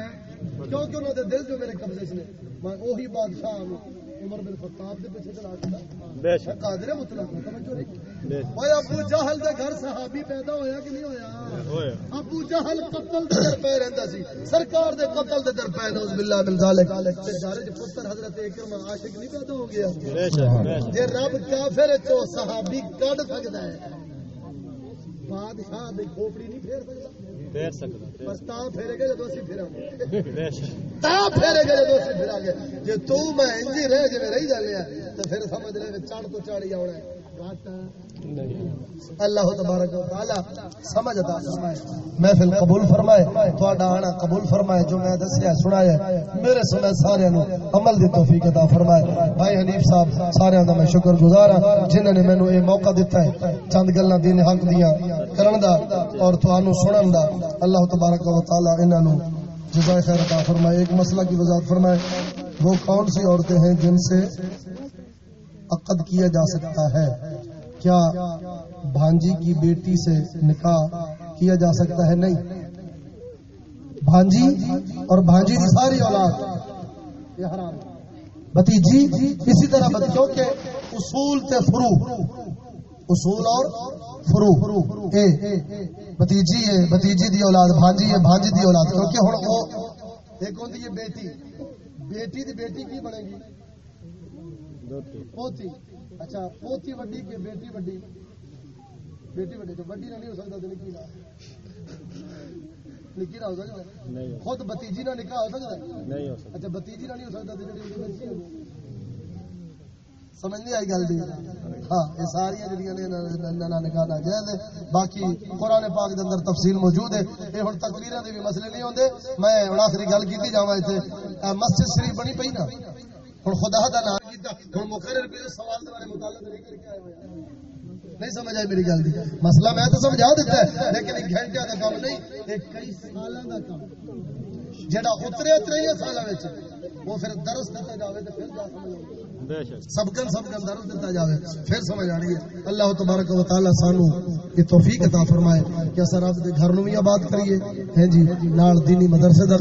کیونکہ انہوں دے دل جو میرے قبضے سے میں وہی بادشاہ ہوں۔ عمر بن خطاب دے پیچھے چلا چلا بے شک۔ قادر مطلق توجہ نہیں بے اوے ابو جہل دے گھر صحابی پیدا ہویا کہ نہیں ہویا؟ ہویا۔ ابو جہل قتل دے در رہندا سی۔ سرکار دے قتل دے در باللہ من ذالک۔ تے گھر وچ پتر حضرت اکرم عاشق نہیں پیدا ہو گیا بے شک جے رب کافر چو صحابی کڈ سکدا ہے بادشاہ دے کھوپڑی نہیں پھیر سکدا۔ پھیر سکتا بس تا پھیرے گا جدو اسی پھراں گے بے شک تا پھیرے گا جدو اسی پھراں گے جے تو میں انجی رہ جے رہی جانے تو پھر سمجھ لے چڑھ تو چڑھ آونا ہے گھٹ اللہ تبارک و تعالی سمجھ عطا فرمائے۔ محفل قبول فرمائے تہاڈا آنا قبول فرمائے جو میں دسیا، سنایا میرے سنے سارے نو عمل دی توفیق عطا فرمائے۔ بھائی حنیف صاحب سارے دا میں شکر گزار ہاں جنہاں نے مینوں یہ موقع دیتا ہے، چند گلاں دین حق دیاں کرن دا اور تھانوں سنن دا۔ اللہ تبارک و تعالی انہاں نو جزائے خیر عطا فرمائے، ایک مسئلہ کی وضاحت فرمائے۔ وہ کون سی عورتیں ہیں جن سے عقد کیا جا سکتا ہے۔ کیا بھانجی کی بیٹی سے نکاح کیا جا سکتا ہے؟ نہیں۔ بھانجی اور بھانجی کی ساری اولاد۔ یہ حرام۔ بتیجی اسی طرح بت کیونکہ اصول تے فرو اصول اور فرو اے بتیجی ہے بتیجی دی اولاد، بھانجی ہے بھانجی دی اولاد۔ کیونکہ ہن او ایک ہوندی ہے بیٹی۔ بیٹی دی بیٹی کی بنے گی؟ پوتی اچھا پوتی وڈی کہ بیٹی وڈی بیٹی وڈی تو وڈی نہ نہیں ہو سکتا تو نکی نہ نکی نہ ہو سکتا؟ خود بتیجی نہ نکاح ہو سکتا ہے نہیں ہو سکتا اچھا بتیجی نہ نہیں ہو سکتا تو جڑی بچی سمجھ نہیں آئی گل ہاں یہ ساری دا نکاح ناجائز ہے باقی قرآن پاک دے اندر تفصیل موجود ہے یہ ہن تقریراں دے بھی مسئلے نہیں ہوندے میں آخری گل ایتھے اے مسجد شریف بنی پئی نا ہن خدا دا نام کیتا ہن مقرر بھی سوال دے بارے نہیں کر کے آئے ہوئے۔ نہیں سمجھ آئی میری گل مسئلہ میں تو سمجھا دیتا ہے، لیکن ایک گھنٹے کا کام نہیں، ایک کئی سالاں دا کام جڑا اترے تریے سالاں وچ، وہ پھر درس دیتا جاوے تے پھر جا بے شک سبکن سبکن درد دیتا جاوے، پھر سمجھ آنی ہے۔ اللہ تبارک و تعالی سانو یہ توفیق عطا فرمائے کہ اسا رب دے گھر نو بھی آباد کریے۔ ہیں جی نال دینی مدرسے در